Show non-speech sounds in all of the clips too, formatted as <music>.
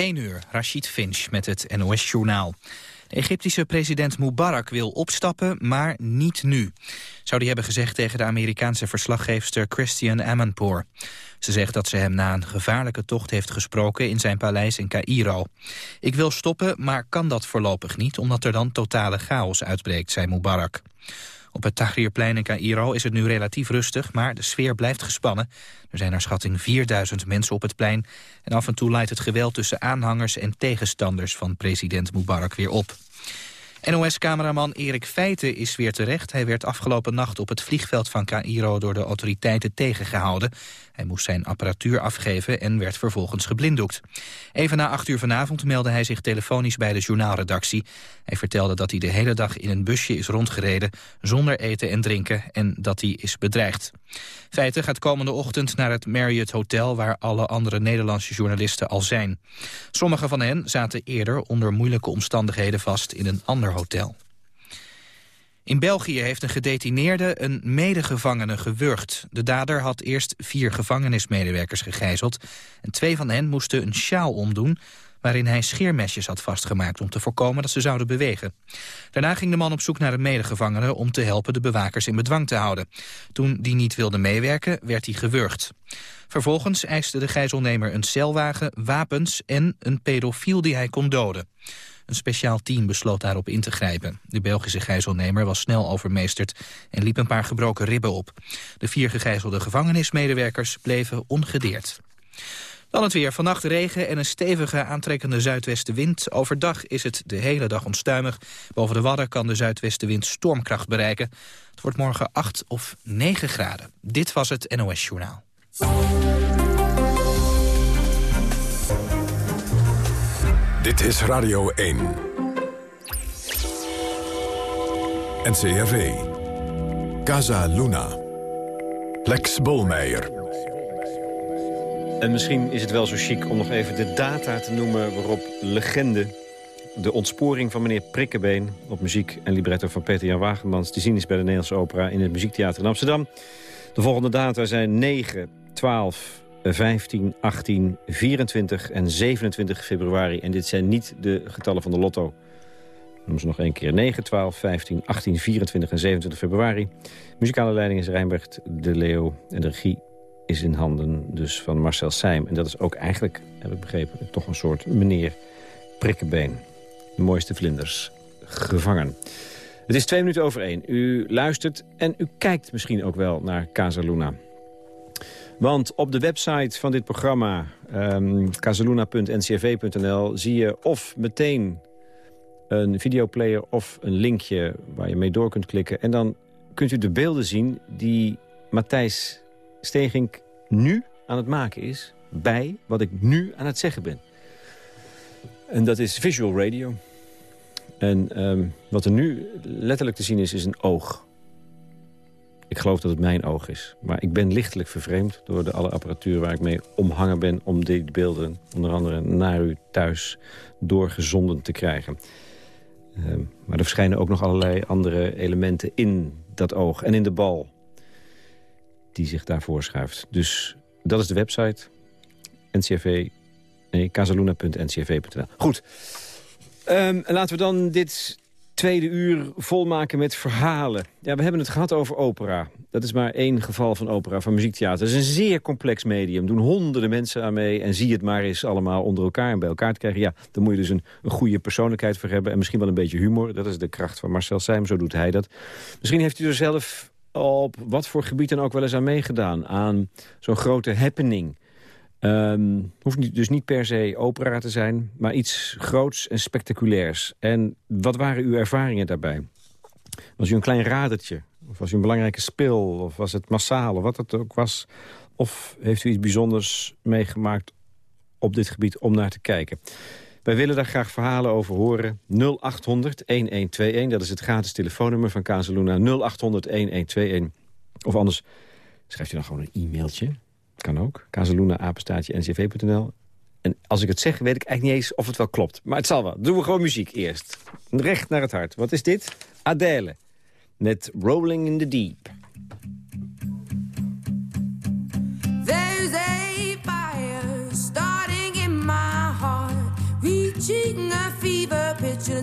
1 uur, Rashid Finch met het NOS-journaal. De Egyptische president Mubarak wil opstappen, maar niet nu. Zou die hebben gezegd tegen de Amerikaanse verslaggeefster Christian Amanpour. Ze zegt dat ze hem na een gevaarlijke tocht heeft gesproken in zijn paleis in Cairo. Ik wil stoppen, maar kan dat voorlopig niet, omdat er dan totale chaos uitbreekt, zei Mubarak. Op het Tahrirplein in Cairo is het nu relatief rustig, maar de sfeer blijft gespannen. Er zijn naar schatting 4000 mensen op het plein en af en toe leidt het geweld tussen aanhangers en tegenstanders van president Mubarak weer op. NOS-cameraman Erik Feiten is weer terecht. Hij werd afgelopen nacht op het vliegveld van Cairo door de autoriteiten tegengehouden. Hij moest zijn apparatuur afgeven en werd vervolgens geblinddoekt. Even na acht uur vanavond meldde hij zich telefonisch bij de journaalredactie. Hij vertelde dat hij de hele dag in een busje is rondgereden... zonder eten en drinken en dat hij is bedreigd. Feiten gaat komende ochtend naar het Marriott Hotel... waar alle andere Nederlandse journalisten al zijn. Sommige van hen zaten eerder onder moeilijke omstandigheden vast in een ander hotel. In België heeft een gedetineerde een medegevangene gewurgd. De dader had eerst vier gevangenismedewerkers gegijzeld... en twee van hen moesten een sjaal omdoen waarin hij scheermesjes had vastgemaakt om te voorkomen dat ze zouden bewegen. Daarna ging de man op zoek naar een medegevangene om te helpen de bewakers in bedwang te houden. Toen die niet wilde meewerken, werd hij gewurgd. Vervolgens eiste de gijzelnemer een celwagen, wapens en een pedofiel die hij kon doden. Een speciaal team besloot daarop in te grijpen. De Belgische gijzelnemer was snel overmeesterd en liep een paar gebroken ribben op. De vier gegijzelde gevangenismedewerkers bleven ongedeerd. Dan het weer. Vannacht regen en een stevige aantrekkende zuidwestenwind. Overdag is het de hele dag onstuimig. Boven de Wadden kan de zuidwestenwind stormkracht bereiken. Het wordt morgen 8 of 9 graden. Dit was het NOS Journaal. Dit is Radio 1. NCRV. Casa Luna. Lex Bolmeijer. En misschien is het wel zo chic om nog even de data te noemen... waarop legende, de ontsporing van meneer Prikkebeen... op muziek en libretto van Peter Jan Wagemans... te zien is bij de Nederlandse Opera in het Muziektheater in Amsterdam. De volgende data zijn 9, 12, 15, 18, 24 en 27 februari. En dit zijn niet de getallen van de lotto. Noem ze nog één keer. 9, 12, 15, 18, 24 en 27 februari. Muzikale leiding is Rijnbert de Leeuw en de regie is in handen dus van Marcel Seim. En dat is ook eigenlijk, heb ik begrepen, toch een soort meneer Prikkenbeen. De mooiste vlinders gevangen. Het is twee minuten over één. U luistert en u kijkt misschien ook wel naar Casa Luna. Want op de website van dit programma, um, casaluna.ncrv.nl... zie je of meteen een videoplayer of een linkje waar je mee door kunt klikken. En dan kunt u de beelden zien die Matthijs Stegink nu aan het maken is... bij wat ik nu aan het zeggen ben. En dat is visual radio. En ehm, wat er nu letterlijk te zien is, is een oog. Ik geloof dat het mijn oog is. Maar ik ben lichtelijk vervreemd door de alle apparatuur waar ik mee omhangen ben... om die beelden onder andere naar u thuis doorgezonden te krijgen. Ehm, maar er verschijnen ook nog allerlei andere elementen in dat oog en in de bal die zich daarvoor schuift. Dus dat is de website. NCRV, nee. Goed. Um, laten we dan dit tweede uur volmaken met verhalen. Ja, we hebben het gehad over opera. Dat is maar één geval van opera, van muziektheater. Het is een zeer complex medium. doen honderden mensen aan mee. En zie het maar eens allemaal onder elkaar en bij elkaar te krijgen. Ja, dan moet je dus een, een goede persoonlijkheid voor hebben. En misschien wel een beetje humor. Dat is de kracht van Marcel Seim, zo doet hij dat. Misschien heeft u er zelf op wat voor gebied dan ook wel eens aan meegedaan. Aan zo'n grote happening. Um, hoeft dus niet per se opera te zijn, maar iets groots en spectaculairs. En wat waren uw ervaringen daarbij? Was u een klein radertje? Of was u een belangrijke spil? Of was het massaal? Of wat het ook was? Of heeft u iets bijzonders meegemaakt op dit gebied om naar te kijken? Wij willen daar graag verhalen over horen. 0800 1121, dat is het gratis telefoonnummer van Kazeluna. 0800 1121. Of anders schrijft u dan gewoon een e-mailtje. Kan ook. ncv.nl. En als ik het zeg, weet ik eigenlijk niet eens of het wel klopt. Maar het zal wel. Doen we gewoon muziek eerst. Recht naar het hart. Wat is dit? Adele. Met Rolling in the Deep. There's a fire starting in my heart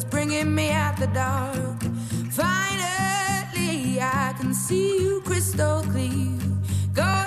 bringing me out the dark. Finally, I can see you crystal clear. Go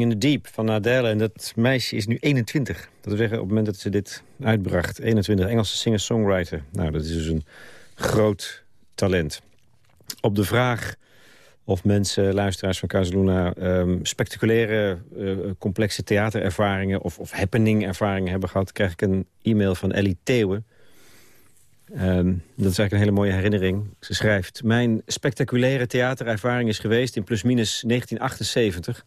In the Deep van Adele. En dat meisje is nu 21. Dat wil zeggen, op het moment dat ze dit uitbracht... 21, Engelse singer-songwriter. Nou, dat is dus een groot talent. Op de vraag of mensen, luisteraars van Casaluna... ehm, spectaculaire, eh, complexe theaterervaringen... of, of happening-ervaringen hebben gehad... krijg ik een e-mail van Ellie Theeuwen. Ehm, dat is eigenlijk een hele mooie herinnering. Ze schrijft... Mijn spectaculaire theaterervaring is geweest in plusminus 1978...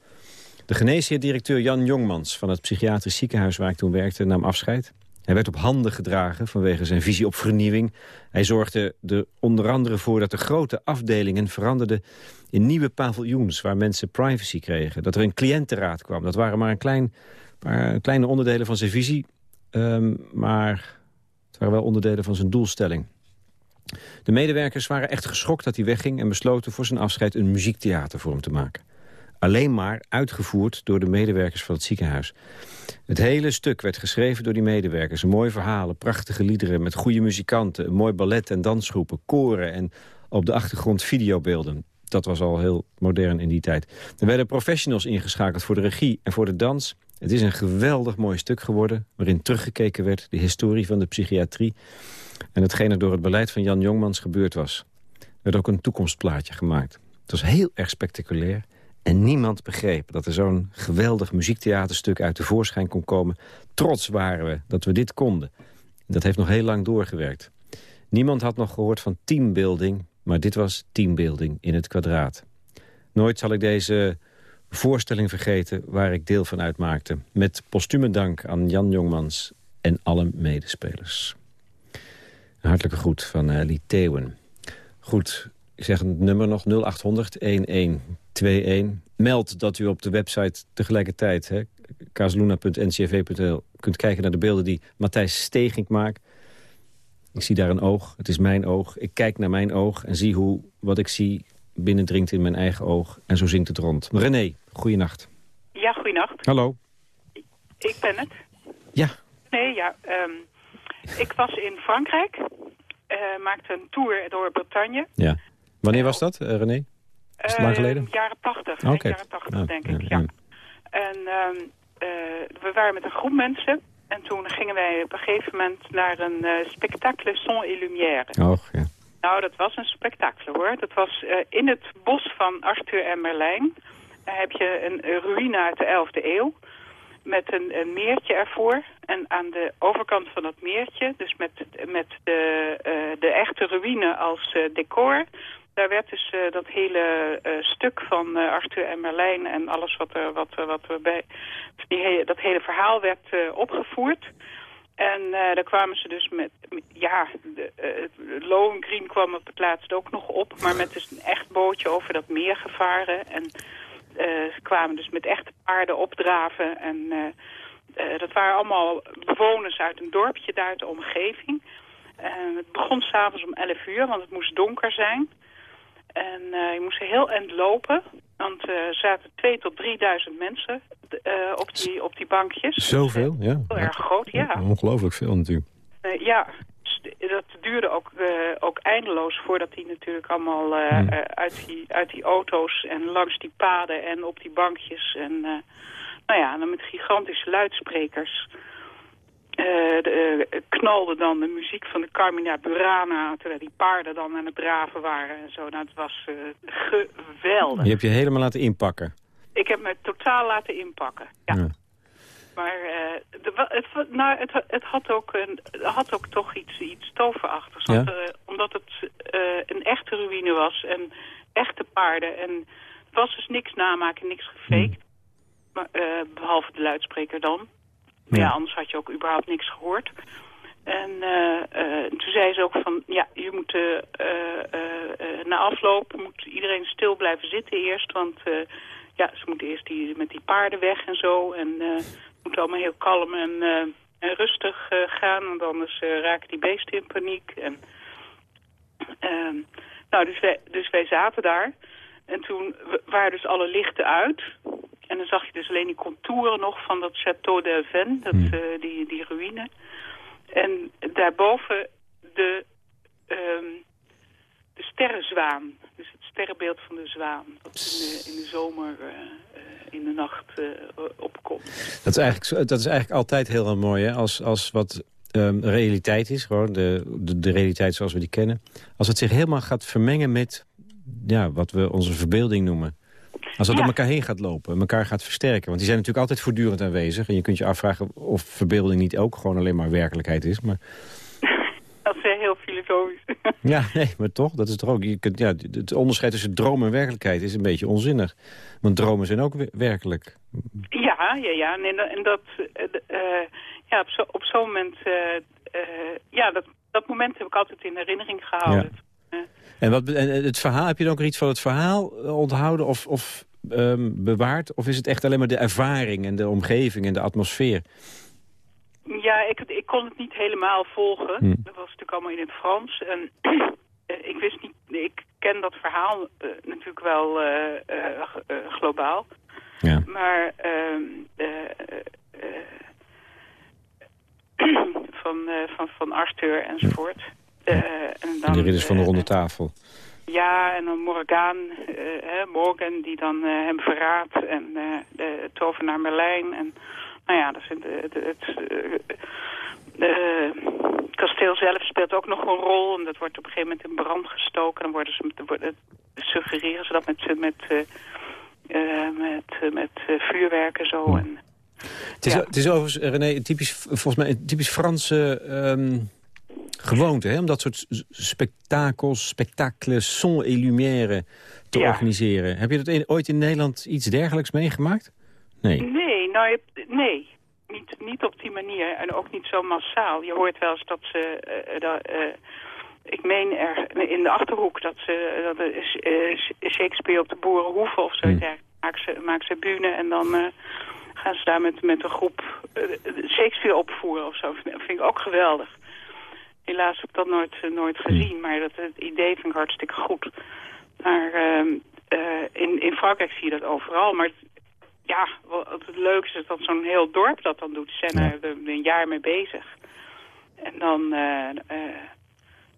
De geneesheer-directeur Jan Jongmans van het psychiatrisch ziekenhuis waar ik toen werkte nam afscheid. Hij werd op handen gedragen vanwege zijn visie op vernieuwing. Hij zorgde er onder andere voor dat de grote afdelingen veranderden in nieuwe paviljoens waar mensen privacy kregen. Dat er een cliëntenraad kwam. Dat waren maar een klein, paar kleine onderdelen van zijn visie, ehm, maar het waren wel onderdelen van zijn doelstelling. De medewerkers waren echt geschokt dat hij wegging en besloten voor zijn afscheid een muziektheater voor hem te maken alleen maar uitgevoerd door de medewerkers van het ziekenhuis. Het hele stuk werd geschreven door die medewerkers. Mooie verhalen, prachtige liederen met goede muzikanten... mooi ballet en dansgroepen, koren en op de achtergrond videobeelden. Dat was al heel modern in die tijd. Er werden professionals ingeschakeld voor de regie en voor de dans. Het is een geweldig mooi stuk geworden... waarin teruggekeken werd de historie van de psychiatrie... en hetgeen er door het beleid van Jan Jongmans gebeurd was. werd ook een toekomstplaatje gemaakt. Het was heel erg spectaculair. En niemand begreep dat er zo'n geweldig muziektheaterstuk uit de voorschijn kon komen. Trots waren we dat we dit konden. Dat heeft nog heel lang doorgewerkt. Niemand had nog gehoord van teambuilding, maar dit was teambuilding in het kwadraat. Nooit zal ik deze voorstelling vergeten waar ik deel van uitmaakte. Met postume dank aan Jan Jongmans en alle medespelers. Een hartelijke groet van uh, Lee. Goed, ik zeg het nummer nog 0800 1121. Meld dat u op de website tegelijkertijd... kaasluna.ncv.nl kunt kijken naar de beelden die Matthijs Stegink maakt. Ik zie daar een oog, het is mijn oog. Ik kijk naar mijn oog en zie hoe wat ik zie binnendringt in mijn eigen oog. En zo zingt het rond. René, goeienacht. Ja, goeienacht. Hallo. Ik ben het. Ja. Nee, ja. Ik was in Frankrijk. Maakte een tour door Bretagne. Ja. Wanneer was dat, René? Is het lang geleden? jaren tachtig. Okay. Jaren tachtig, Ja, denk ik, ja. ja. En um, we waren met een groep mensen. En toen gingen wij op een gegeven moment naar een uh, spectacle son et lumière. Och, ja. Nou, dat was een spektakel hoor. Dat was uh, in het bos van Arthur en Merlijn. Daar heb je een ruïne uit de 11e eeuw. Met een, een, meertje ervoor. En aan de overkant van dat meertje, dus met, met de, uh, de echte ruïne als decor... daar werd dus dat hele stuk van Arthur en Merlijn en alles wat er, wat, wat bij... Die, dat hele verhaal werd opgevoerd... En daar kwamen ze dus met, ja, de, Lohengrin kwam op het laatst ook nog op, maar met dus een echt bootje over dat meer gevaren. En ze kwamen dus met echte paarden opdraven. En dat waren allemaal bewoners uit een dorpje daar uit de omgeving. het begon s'avonds om 11 uur, want het moest donker zijn. En je moest heel eind lopen, want er zaten 2 tot 3000 mensen uh, op, die, op die bankjes. Zoveel, ja. Heel erg groot, ja. Ongelooflijk veel natuurlijk. Ja, dat duurde ook, ook eindeloos voordat die natuurlijk allemaal Hmm. uit, die, uit die auto's en langs die paden en op die bankjes. En nou ja, dan met gigantische luidsprekers. De, knalde dan de muziek van de Carmina Burana, terwijl die paarden dan aan het draven waren en zo. Nou, het was geweldig. Je hebt je helemaal laten inpakken. Ik heb me totaal laten inpakken, ja. ja. Maar uh, de, het, nou, het, het, had, ook een, had ook toch iets, iets toverachtigs. Ja? Want, uh, omdat het uh, een echte ruïne was en echte paarden. En het was dus niks namaken, niks gefaked. Hmm. Maar, behalve de luidspreker dan. Ja. ja. anders had je ook überhaupt niks gehoord. En toen zei ze ook van, ja, je moet na afloop moet iedereen stil blijven zitten eerst, want ja, ze moeten eerst die, met die paarden weg en zo. En uh, moeten allemaal heel kalm en, uh, en rustig uh, gaan. Want anders raken die beesten in paniek. En, ehm, nou, dus wij, dus wij zaten daar. En toen waren dus alle lichten uit. En dan zag je dus alleen die contouren nog van dat Château d'Elven. Dat, Hmm. die, die ruïne. En daarboven de... Um, de sterrenzwaan. Dus het sterrenbeeld van de zwaan. Dat in de, in de zomer, uh, uh, in de nacht uh, opkomt. Dat is, eigenlijk, dat is eigenlijk altijd heel mooi, hè? Als, als wat um, realiteit is, gewoon de, de, de, realiteit zoals we die kennen. Als het zich helemaal gaat vermengen met ja, wat we onze verbeelding noemen. Als dat Ja. om elkaar heen gaat lopen, elkaar gaat versterken. Want die zijn natuurlijk altijd voortdurend aanwezig. En je kunt je afvragen of verbeelding niet ook gewoon alleen maar werkelijkheid is. Maar <laughs> Dat is heel filosofisch. <laughs> Ja, nee, maar toch, dat is toch ook... Je kunt, ja, het onderscheid tussen droom en werkelijkheid is een beetje onzinnig. Want dromen zijn ook we- werkelijk. ja, ja, ja. En, dat- en dat, uh, ja, op zo'n moment, uh, uh, ja, dat, dat moment heb ik altijd in herinnering gehouden. En, wat, en het verhaal, heb je dan ook iets van het verhaal eh, onthouden of, of ehm, bewaard? Of is het echt alleen maar de ervaring en de omgeving en de atmosfeer? Ja, ik, ik kon het niet helemaal volgen. Hm. Dat was natuurlijk allemaal in het Frans. En <clears throat> eh, ik wist niet, ik ken dat verhaal eh, natuurlijk wel globaal. Ja. Maar ehm, eh, eh, <clears throat> van, van, van Arthur enzovoort. En En dan, de ridders van de eh, ronde tafel. ja, en dan Morgan, eh, hè, Morgan die dan hem verraadt. En de tovenaar Merlijn. En nou ja, dat is het, het, het, kasteel zelf speelt ook nog een rol. En dat wordt op een gegeven moment in brand gestoken. Dan worden ze, worden, suggereren ze dat met, met, uh, met, met vuurwerk en zo. En, het, is, ja. het is overigens, René, typisch, volgens mij een typisch Franse ehm, gewoonte... Hè? om dat soort spektakels, spectacles, son et lumière te Ja. organiseren. Heb je dat in- ooit in Nederland iets dergelijks meegemaakt? Nee. Nee, nou, nee. Niet, niet op die manier en ook niet zo massaal. Je hoort wel eens dat ze... eh, dat, eh, ik meen er in de Achterhoek dat ze dat is, eh, Shakespeare op de Boerenhoeve of zoiets. Hmm. Ja, maakt ze, maakt ze bühne en dan eh, gaan ze daar met, met een groep eh, Shakespeare opvoeren of zo. Dat vind ik ook geweldig. Helaas heb ik dat nooit, eh, nooit gezien, maar dat, het idee vind ik hartstikke goed. Maar ehm, eh, in, in Frankrijk zie je dat overal. Maar ja, wat het leukste is dat zo'n heel dorp dat dan doet. Ze zijn Ja. er een jaar mee bezig. En dan eh, eh,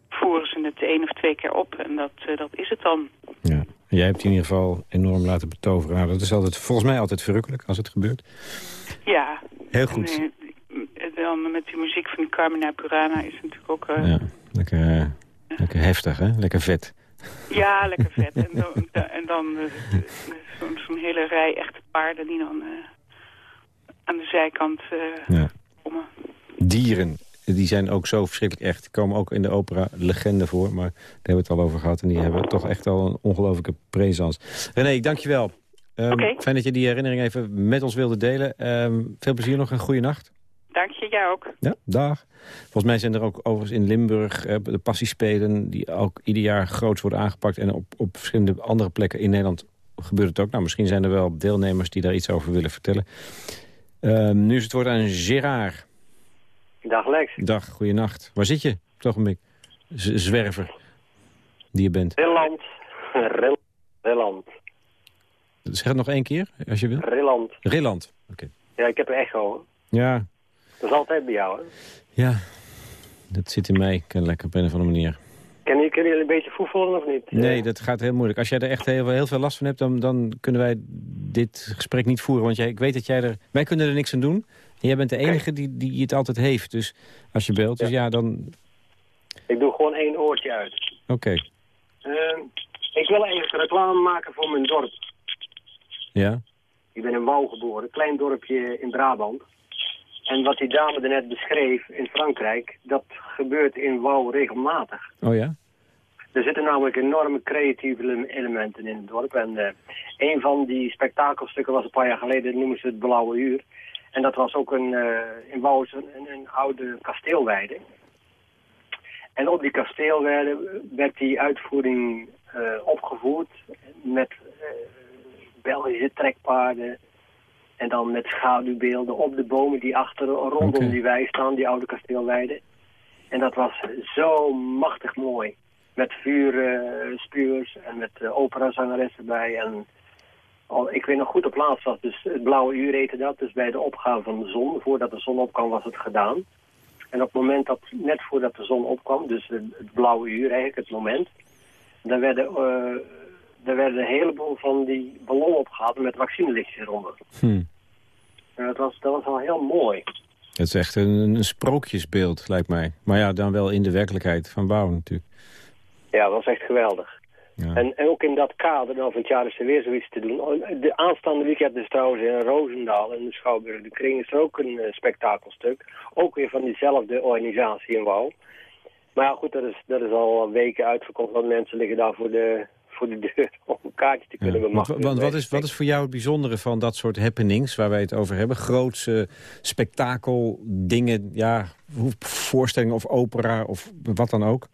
voeren ze het één of twee keer op. En dat, eh, dat is het dan. Ja. Jij hebt in ieder geval enorm laten betoveren. Nou, dat is altijd, volgens mij altijd verrukkelijk als het gebeurt. Ja. Heel goed. En, eh, dan met die muziek van Carmina Burana is het natuurlijk ook... eh, Ja, lekker, eh, lekker heftig, hè? Lekker vet. Ja, lekker vet. <laughs> En dan, en dan eh, zo'n hele rij echte paarden die dan aan de zijkant Ja. komen. Dieren, die zijn ook zo verschrikkelijk echt. Die komen ook in de opera Legende voor, maar daar hebben we het al over gehad. En die hebben toch echt al een ongelofelijke presence. René, ik dank je wel. Ehm, Oké. Fijn dat je die herinnering even met ons wilde delen. Ehm, veel plezier nog en goede nacht. Dank je, jij ook. Ja, dag. Volgens mij zijn er ook overigens in Limburg eh, de passiespelen... die ook ieder jaar groots worden aangepakt. En op, op verschillende andere plekken in Nederland gebeurt het ook. Nou, misschien zijn er wel deelnemers die daar iets over willen vertellen. Ehm, nu is het woord aan Gerard. Dag Lex. Dag, goeienacht. Waar zit je op het ogenblik? Z- zwerver die je bent. Rilland. Ril- Rilland. Zeg het nog één keer, als je wil. Rilland. Rilland. Oké. Ja, ik heb een echo. Ja, Dat is altijd bij jou. Hè? ja. Dat zit in mij, kennelijk op een of andere manier. Jullie, kunnen jullie een beetje voetballen of niet? Nee, dat gaat heel moeilijk. Als jij er echt heel, heel veel last van hebt, dan, dan kunnen wij dit gesprek niet voeren. Want jij, ik weet dat jij er... Wij kunnen er niks aan doen. En jij bent de enige die, die het altijd heeft. Dus als je belt, dus ja, dan... Ik doe gewoon één oortje uit. Oké. Eh, ik wil eigenlijk reclame maken voor mijn dorp. Ja? Ik ben in Wouw geboren, een klein dorpje in Brabant. En wat die dame er net beschreef in Frankrijk, dat gebeurt in Wouw regelmatig. Oh ja? Er zitten namelijk enorme creatieve ele- elementen in het dorp. En eh, een van die spektakelstukken was een paar jaar geleden, dat noemen ze het Blauwe Uur. En dat was ook een, eh, in Wouw een, een, oude kasteelweide. En op die kasteelweide werd die uitvoering eh, opgevoerd met Belgische trekpaarden. En dan met schaduwbeelden op de bomen die achter rondom die wei staan, die oude kasteelweide. En dat was zo machtig mooi. Met vuurspuurs en met uh, operazangeres erbij. En al, ik weet nog goed op laatst was dus het blauwe uur heette dat. Dus bij de opgaan van de zon. Voordat de zon opkwam was het gedaan. En op het moment dat, net voordat de zon opkwam, dus het, het blauwe uur eigenlijk, het moment. Dan werden, uh, er werden een heleboel van die ballonnen opgehaald met vaccinelichtjes eronder. Hm. Dat was, dat was wel heel mooi. Het is echt een, een sprookjesbeeld, lijkt mij. Maar ja, dan wel in de werkelijkheid van Wouw natuurlijk. Ja, dat was echt geweldig. Ja. En, en ook in dat kader, nou van het jaar is er weer zoiets te doen. De aanstaande weekend is trouwens in Roosendaal, in de Schouwburg de Kring, is er ook een uh, spektakelstuk. Ook weer van diezelfde organisatie in Wouw. Maar ja, goed, dat is, dat is al weken uitverkocht, want mensen liggen daar voor de, voor de deur <laughs> om een kaartje te kunnen ja, bemachtigen. Want, wat, is, wat is voor jou het bijzondere van dat soort happenings waar wij het over hebben? Grootse spektakel, dingen, ja, voorstellingen of opera of wat dan ook?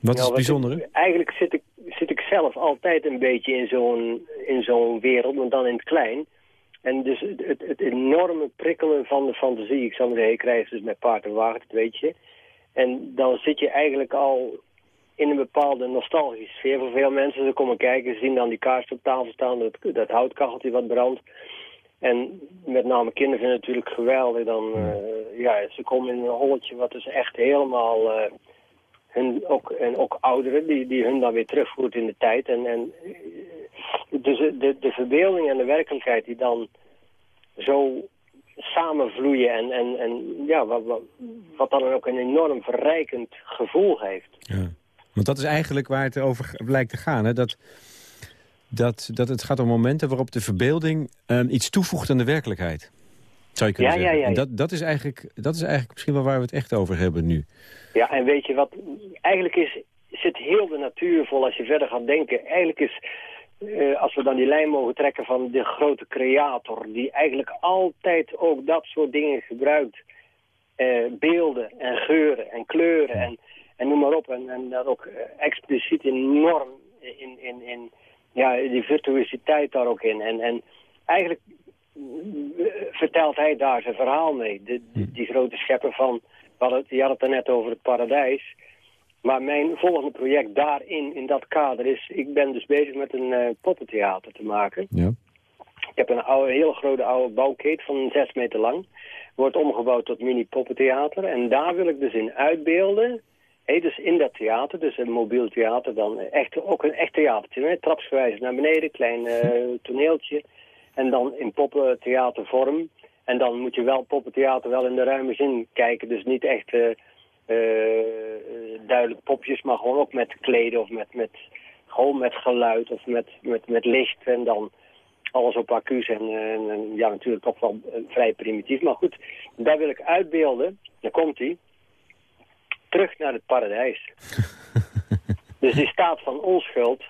Wat is het bijzondere? Ik, eigenlijk zit ik, zit ik zelf altijd een beetje in zo'n in zo'n wereld, maar dan in het klein. En dus het, het, het, enorme prikkelen van de fantasie. Ik zal me zeggen, ik krijg dus met paard en wagen, dat weet je. En dan zit je eigenlijk al in een bepaalde nostalgische sfeer voor veel mensen. Ze komen kijken, ze zien dan die kaars op tafel staan, dat, dat houtkacheltje wat brandt. En met name kinderen vinden het natuurlijk geweldig. Dan, uh, ja, ze komen in een holletje wat dus echt helemaal... Uh, hun, ook, en ook ouderen, die, die hun dan weer terugvoert in de tijd. En, en dus de, de verbeelding en de werkelijkheid die dan zo samenvloeien en, en, en ja, wat, wat, wat dan ook een enorm verrijkend gevoel heeft. Ja. Want dat is eigenlijk waar het over lijkt te gaan. Hè? Dat, dat, dat het gaat om momenten waarop de verbeelding ehm, iets toevoegt aan de werkelijkheid. Zou je kunnen Ja, ja, zeggen. ja, En dat, dat, is eigenlijk, dat is eigenlijk misschien wel waar we het echt over hebben nu. Ja, en weet je wat, eigenlijk is, zit heel de natuur vol als je verder gaat denken. Eigenlijk is, eh, als we dan die lijn mogen trekken van de grote creator, die eigenlijk altijd ook dat soort dingen gebruikt. Eh, beelden en geuren en kleuren en, en noem maar op. En, en dat ook eh, expliciet enorm in, in, in ja, die virtuositeit daar ook in. En, en eigenlijk eh, vertelt hij daar zijn verhaal mee. De, die, die grote schepper van, je had het er net over het paradijs. Maar mijn volgende project daarin, in dat kader is... ik ben dus bezig met een eh, poppentheater te maken. Ja. Ik heb een oude, hele grote oude bouwkeet van zes meter lang. Wordt omgebouwd tot mini-poppentheater. En daar wil ik dus in uitbeelden... Dus in dat theater, dus een mobiel theater, dan echt, ook een echt theatertje. Hè? Trapsgewijs naar beneden, klein eh, <laughs> toneeltje. En dan in poppentheatervorm. En dan moet je wel poppentheater wel in de ruime zin kijken. Dus niet echt eh, eh, duidelijk popjes, maar gewoon ook met kleden of met, met, gewoon met geluid of met, met, met licht. En dan alles op accu's en, en, ja, natuurlijk toch wel vrij primitief. Maar goed, daar wil ik uitbeelden. Daar komt hij. Terug naar het paradijs. <laughs> dus die staat van onschuld,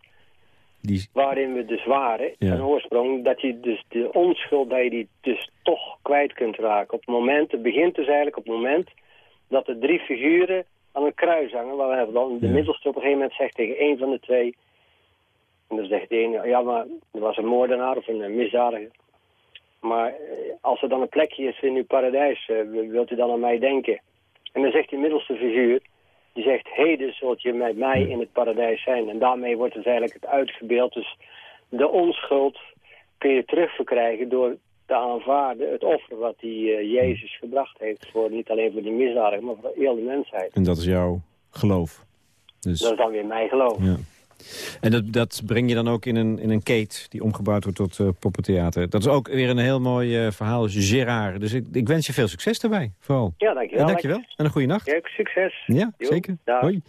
Die, waarin we dus waren, Ja. van oorsprong, dat je dus de onschuld, dat je die dus toch kwijt kunt raken. Op het moment, het begint dus eigenlijk op het moment dat de drie figuren aan een kruis hangen, waar we dan de Ja. middelste op een gegeven moment zegt tegen één van de twee, en dan zegt de ene, ja maar er was een moordenaar of een eh, misdadiger. Maar eh, als er dan een plekje is in uw paradijs, eh, wilt u dan aan mij denken? En dan zegt die middelste figuur, die zegt, heden zult je met mij in het paradijs zijn. En daarmee wordt dus eigenlijk het uitgebeeld. Dus de onschuld kun je terugverkrijgen door te aanvaarden het offer wat die eh, Jezus gebracht heeft. Voor, niet alleen voor die misdadiger, maar voor heel de mensheid. en dat is jouw geloof. Dus, Dat is dan weer mijn geloof. ja. En dat, dat breng je dan ook in een, in een keet die omgebouwd wordt tot eh, poppentheater. Dat is ook weer een heel mooi eh, verhaal, Gerard. Dus ik, ik wens je veel succes daarbij, vooral. Ja, dankjewel. En dankjewel. En een goede nacht. Ja, succes. Ja, Jo, zeker. dag. Hoi.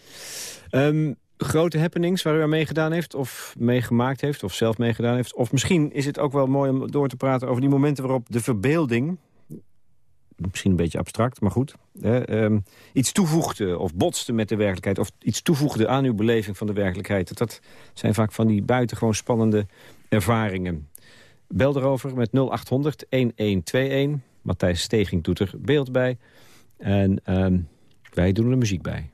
Ehm, grote happenings waar u aan meegedaan heeft of meegemaakt heeft of zelf meegedaan heeft. Of misschien is het ook wel mooi om door te praten over die momenten waarop de verbeelding, misschien een beetje abstract, maar goed, ehm, iets toevoegde of botste met de werkelijkheid of iets toevoegde aan uw beleving van de werkelijkheid. Dat, dat zijn vaak van die buitengewoon spannende ervaringen. Bel erover met 0800 1121. Matthijs Steging doet er beeld bij. En ehm, wij doen er muziek bij.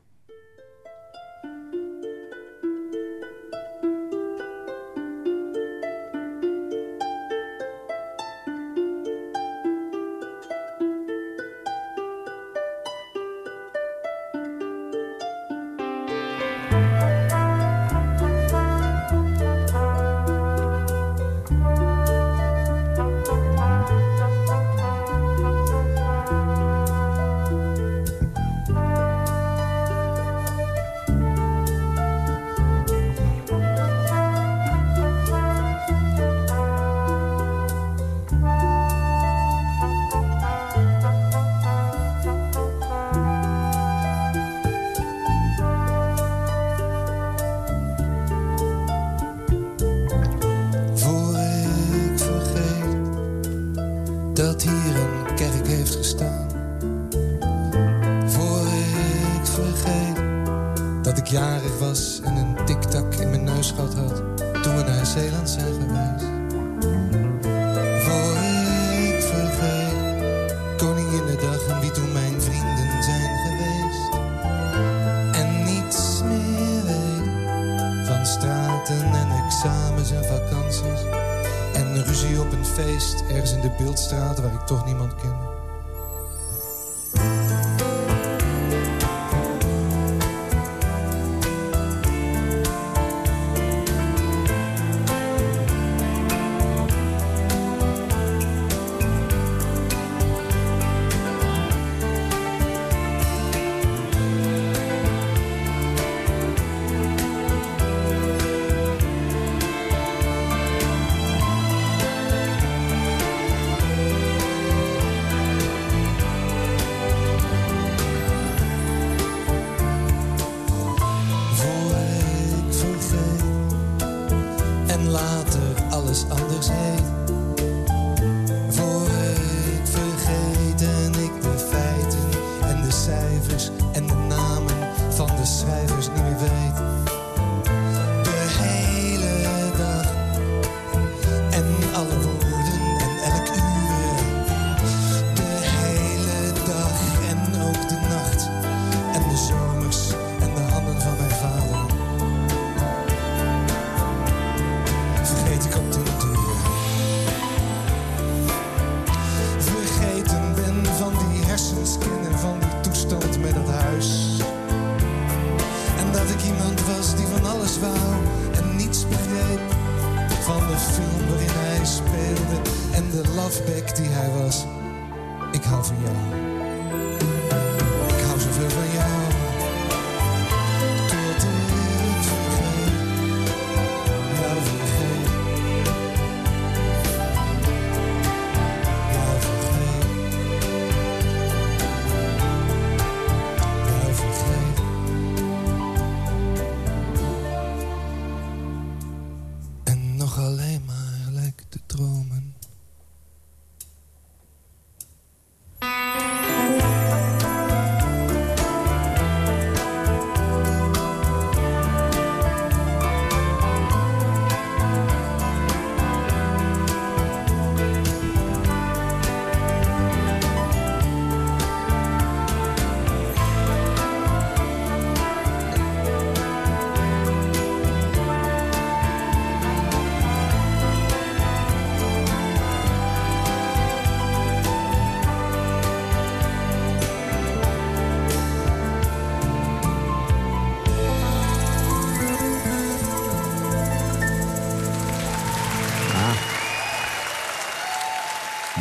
En ruzie op een feest ergens in de Beeldstraat waar ik toch niemand kende.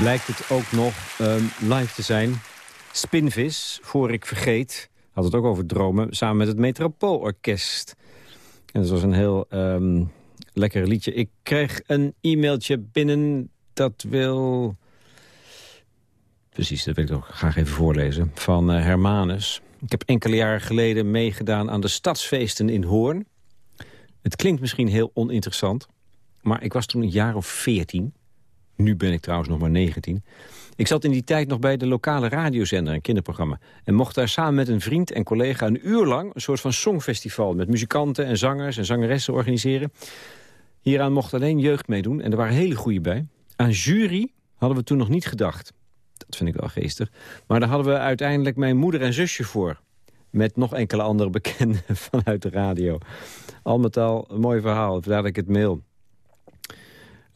Blijkt het ook nog ehm, live te zijn. Spinvis, voor ik vergeet, had het ook over dromen... samen met het Metropoolorkest. En dat was een heel ehm, lekker liedje. Ik kreeg een e-mailtje binnen dat wil... Precies, dat wil ik ook graag even voorlezen. Van eh, Hermanus. Ik heb enkele jaren geleden meegedaan aan de stadsfeesten in Hoorn. Het klinkt misschien heel oninteressant... maar ik was toen een jaar of veertien... Nu ben ik trouwens nog maar 19. Ik zat in die tijd nog bij de lokale radiozender, een kinderprogramma. En mocht daar samen met een vriend en collega een uur lang... een soort van songfestival met muzikanten en zangers en zangeressen organiseren. Hieraan mocht alleen jeugd meedoen en er waren hele goede bij. Aan jury hadden we toen nog niet gedacht. Dat vind ik wel geestig. Maar daar hadden we uiteindelijk mijn moeder en zusje voor. Met nog enkele andere bekenden <laughs> vanuit de radio. Al met al een mooi verhaal, vandaar ik het mail...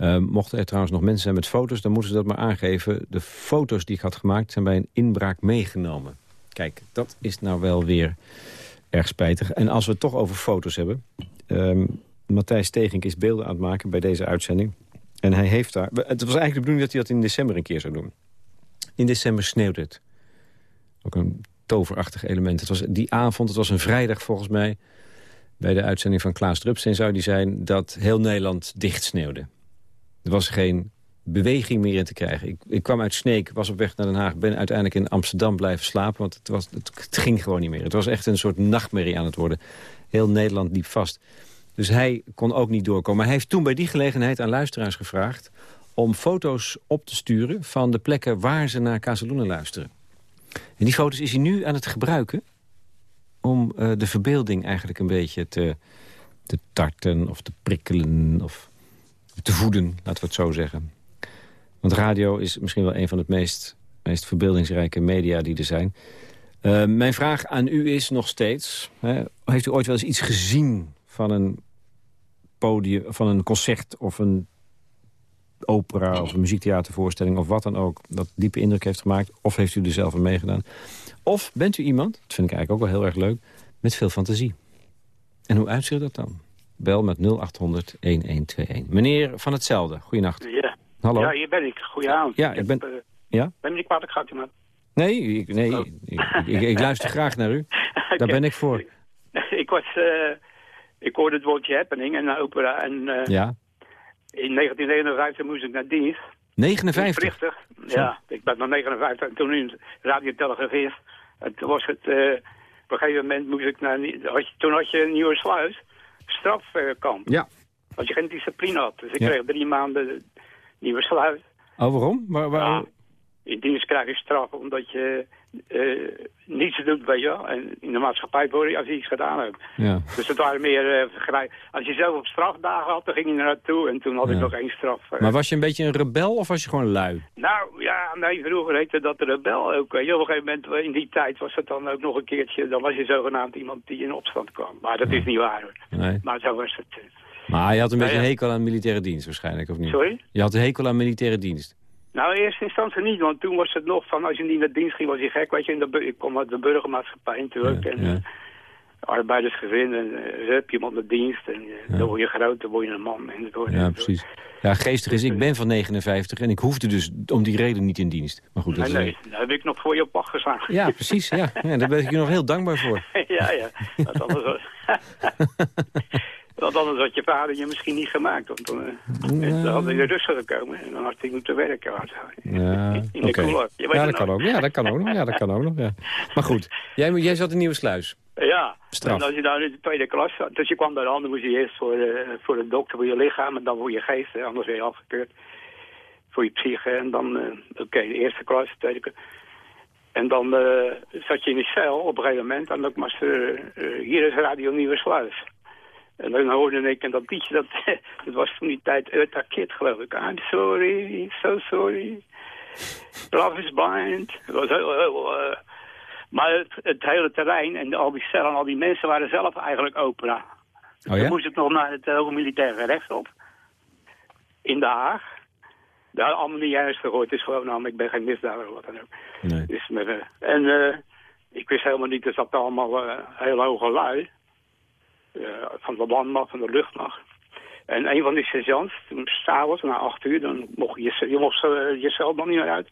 Uh, mochten er trouwens nog mensen zijn met foto's, dan moeten ze dat maar aangeven. De foto's die ik had gemaakt zijn bij een inbraak meegenomen. Kijk, dat is nou wel weer erg spijtig. En als we het toch over foto's hebben... Uh, Matthijs Tegink is beelden aan het maken bij deze uitzending. En hij heeft daar... Het was eigenlijk de bedoeling dat hij dat in december een keer zou doen. In december sneeuwde het. Ook een toverachtig element. Het was die avond, het was een vrijdag volgens mij... bij de uitzending van Klaas Drupsteen zou die zijn... dat heel Nederland dicht sneeuwde. Er was geen beweging meer in te krijgen. Ik, ik kwam uit Sneek, was op weg naar Den Haag... ben uiteindelijk in Amsterdam blijven slapen... want het, was, het, ging gewoon niet meer. Het was echt een soort nachtmerrie aan het worden. Heel Nederland liep vast. Dus hij kon ook niet doorkomen. Maar hij heeft toen bij die gelegenheid aan luisteraars gevraagd... om foto's op te sturen van de plekken waar ze naar Casaluna luisteren. En die foto's is hij nu aan het gebruiken... om uh, de verbeelding eigenlijk een beetje te, te tarten of te prikkelen... of te voeden, laten we het zo zeggen. Want radio is misschien wel een van de meest, meest verbeeldingsrijke media die er zijn. Uh, mijn vraag aan u is nog steeds... Hè, heeft u ooit wel eens iets gezien van een podium, van een concert of een opera of een muziektheatervoorstelling of wat dan ook... dat diepe indruk heeft gemaakt? Of heeft u er zelf aan meegedaan? Of bent u iemand, dat vind ik eigenlijk ook wel heel erg leuk... met veel fantasie? En hoe uitziet dat dan? Bel met 0800 1121. Meneer Van Hetzelfde, goeienacht. Ja. Hallo. Ja, hier ben ik. Goedenavond. Ja, ik ben... Heb, uh, ja? Ben je niet kwalijk gehad, man? Nee, ik, nee Oh. ik, ik, ik luister <laughs> graag naar u. Daar ben ik voor. <laughs> ik was... Uh, ik hoorde het woordje happening en opera. En uh, Ja, in 1959 moest ik naar dienst. 59. Verplichtig. Ja, ik ben nog 59 en toen in radiotelegrafist. En toen was het... Uh, op een gegeven moment moest ik naar... Had je, toen had je een nieuwe sluis. Strafkamp. Ja. Als je geen discipline had. Dus ik Ja. kreeg drie maanden nieuwe sluis. Oh, waarom? Waar, waar... Ja, in dienst krijg je straf omdat je eh, niets doet, weet je wel. En in de maatschappij word je als je iets gedaan hebt. Ja. Dus het waren meer vergelijk. Als je zelf op strafdagen had, dan ging je er naartoe. En toen had ik nog één straf. eh. Maar was je een beetje een rebel of was je gewoon lui? Nou, ja, nee, vroeger heette dat de rebel ook. Weet je. Op een gegeven moment, in die tijd was het dan ook nog een keertje... dan was je zogenaamd iemand die in opstand kwam. Maar dat is niet waar, hoor. Nee. Maar zo was het. Maar je had een beetje hekel aan militaire dienst waarschijnlijk, of niet? Sorry? Je had een hekel aan militaire dienst. Nou, in eerste instantie niet, want toen was het nog van... als je niet naar dienst ging, was je gek. Weet je, in de, ik kwam uit de burgermaatschappij natuurlijk. Ja, en, ja. eh, arbeidersgezin en uh, heb je iemand met dienst. En eh, dan word je groot, dan word je een man. En dat Ja, precies. Ja, geestig is, ik ben van 59 en ik hoefde dus om die reden niet in dienst. Maar goed, dat Nee, is... nee, daar heb ik nog voor je op wacht geslagen. Ja, precies. Ja. ja, daar ben ik je nog heel dankbaar voor. <laughs> ja, ja. Anders, was- <laughs> want anders had je vader je misschien niet gemaakt. Want dan, dan had hij in de rust gekomen en dan had hij moeten werken. Ja, In de weet Ja, dat kan ook. Ja, dat kan ook nog. Ja, dat kan ook nog. Ja. Maar goed, jij, jij zat in Nieuwe Sluis. Ja, Straf. en als je daar in de tweede klas zat, dus je kwam daar aan, dan moest je eerst voor, voor de dokter voor je lichaam en dan voor je geest, hè, anders ben je afgekeurd. Voor je psyche en dan, eh, oké, de eerste klas, de tweede klas. En dan eh, zat je in de cel op een gegeven moment en dan was er, hier is Radio Nieuwe Sluis. En dan hoorde ik en dat liedje, dat, <laughs> dat was toen die tijd Eartha Kid, geloof ik. I'm sorry, so sorry. Love is blind. Het was heel, heel, eh, maar het, het hele terrein en al die cellen en al die mensen waren zelf eigenlijk opera. Oh Dan moest ik nog naar het uh, Hoge Militaire Gerechtshof. In Den Haag. Daar allemaal niet ernstig hoor. Het is gewoon, nou, ik ben geen misdadiger of wat dan ook. Nee. Dus met, eh, en eh, ik wist helemaal niet, er zat allemaal eh heel hoge lui. Eh, van de landmacht, van de luchtmacht. En een van die sergeants, toen s'avonds, na acht uur, dan mocht je, je mocht uh, jezelf nog niet meer uit.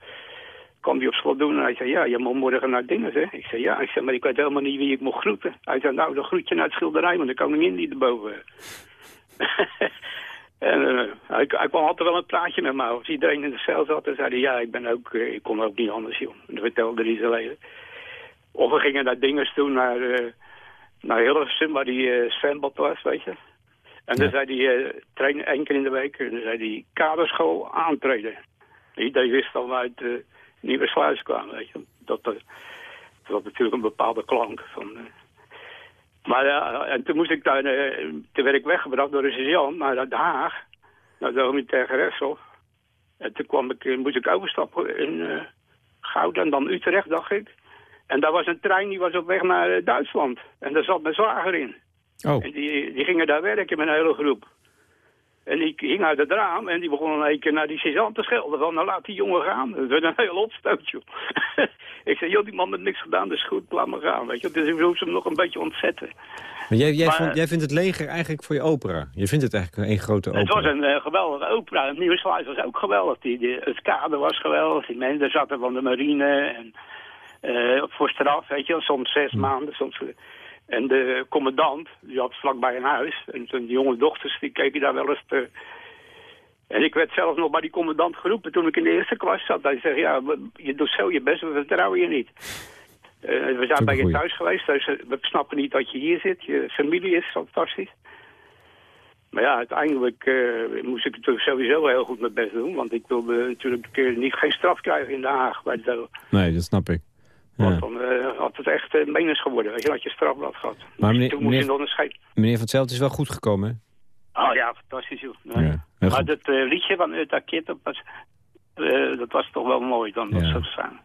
kwam die op slot doen en hij zei, ja, je moet morgen naar dingen, hè. Ik zei, ja, ik zei, maar ik weet helemaal niet wie ik moet groeten. Hij zei, nou, dan groet je naar het schilderij, want de koningin die erboven. <laughs> en uh, hij, hij kwam altijd wel een praatje met mij. Als iedereen in de cel zat, dan zei hij, ja, ik ben ook, ik kon ook niet anders, joh. En dat vertelde hij zijn leven. Of we gingen naar dingen toe, naar, naar Hilversum, waar die uh, zwembad was, weet je. En dan zei hij, uh, trainen één keer in de week, en dan zei hij, kaderschool aantreden. Iedereen wist al uit uh, Nieuwe Sluis kwamen, weet je. Dat, uh, dat had natuurlijk een bepaalde klank. Van, uh. Maar ja, en toen moest ik daar, toen werd ik weggebracht door een sergeant naar Den Haag, naar de Militaire Gerechtshof. En toen kwam ik, moest ik overstappen in Gouden en dan Utrecht, dacht ik. En daar was een trein die was op weg naar uh, Duitsland. En daar zat mijn zwager in. Oh. En die, die gingen daar werken met een hele groep. En die ging uit het raam en die begon een keer naar die sergeant te schelden. Van, nou laat die jongen gaan. Dat werd een heel opstoot, joh. <laughs> ik zei, joh, die man heeft niks gedaan, dat is goed, laat maar gaan. Weet je. Dus ik moest hem nog een beetje ontzetten. Maar jij, jij, Maar, vond, jij vindt het leger eigenlijk voor je opera? Je vindt het eigenlijk een grote opera? Het was een uh, geweldige opera. Het Nieuwe Sluis was ook geweldig. Die, die, het kader was geweldig. Die mensen zaten van de marine en uh, voor straf, weet je. Soms zes hm. maanden, soms... En de commandant, die had vlakbij een huis. En toen die jonge dochters, die keken daar wel eens te... En ik werd zelf nog bij die commandant geroepen toen ik in de eerste klas zat. Hij zei, ja, je doet zo je best, we vertrouwen je niet. Uh, we zijn bij je thuis geweest, dus we snappen niet dat je hier zit. Je familie is fantastisch. Maar ja, uiteindelijk uh, moest ik natuurlijk sowieso heel goed mijn best doen. Want ik wilde natuurlijk niet, geen straf krijgen in Den Haag. Bij de... Nee, dat snap ik. Ja. Want dan uh, had het echt uh, menens geworden. Weet je, had je strafblad gehad. Maar meneer, toen moest je. Meneer Van Zelt is wel goed gekomen, hè? Oh ja, fantastisch, joh. Ja, maar dat uh, liedje van Uta Kid, dat was, dat was toch wel mooi dan, dat ja. staan.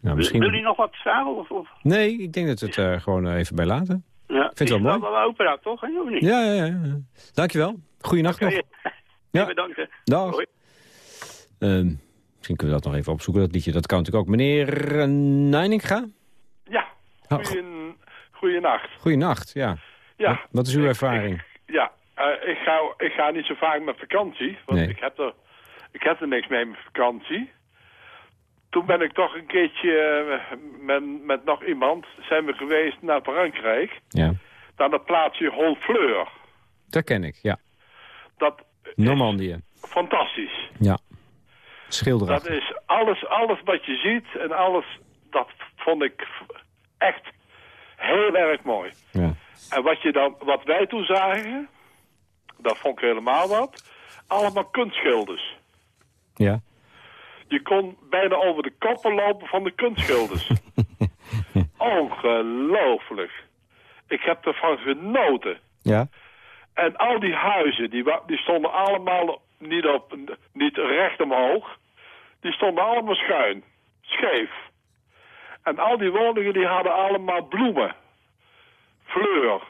Nou, misschien... Wil jullie nog wat vragen? Of, of? Nee, ik denk dat we het gewoon even bij laten. Ja, ik vind het wel mooi. wel opera, toch? Hè, of niet? Ja, ja, ja. ja. Dankjewel. Goeienacht okay. nog. <laughs> ja. Bedankt. Dag. Uh, misschien kunnen we dat nog even opzoeken, dat liedje. Dat kan natuurlijk ook. Meneer uh, Nijninga? Ja, Goeien, goeienacht. Goeienacht, ja. ja. Wat is uw ervaring? Ik, ja, uh, ik, ga, ik ga niet zo vaak met vakantie, want nee. ik, heb er, ik heb er niks mee met vakantie. Toen ben ik toch een keertje met, met nog iemand, zijn we geweest naar Frankrijk. Ja. Naar het plaatsje Honfleur. Dat ken ik, ja. Dat Normandië. Fantastisch. Ja. Schilderachtig. Dat is alles, alles wat je ziet en alles, dat vond ik echt heel erg mooi. Ja. En wat, je dan, wat wij toen zagen, dat vond ik helemaal wat, allemaal kunstschilders. Ja. Je kon bijna over de koppen lopen van de kunstschilders. <laughs> ongelooflijk. Ik heb ervan genoten. Ja? En al die huizen, die, die stonden allemaal niet, op, niet recht omhoog. Die stonden allemaal schuin, scheef. En al die woningen die hadden allemaal bloemen. Fleur.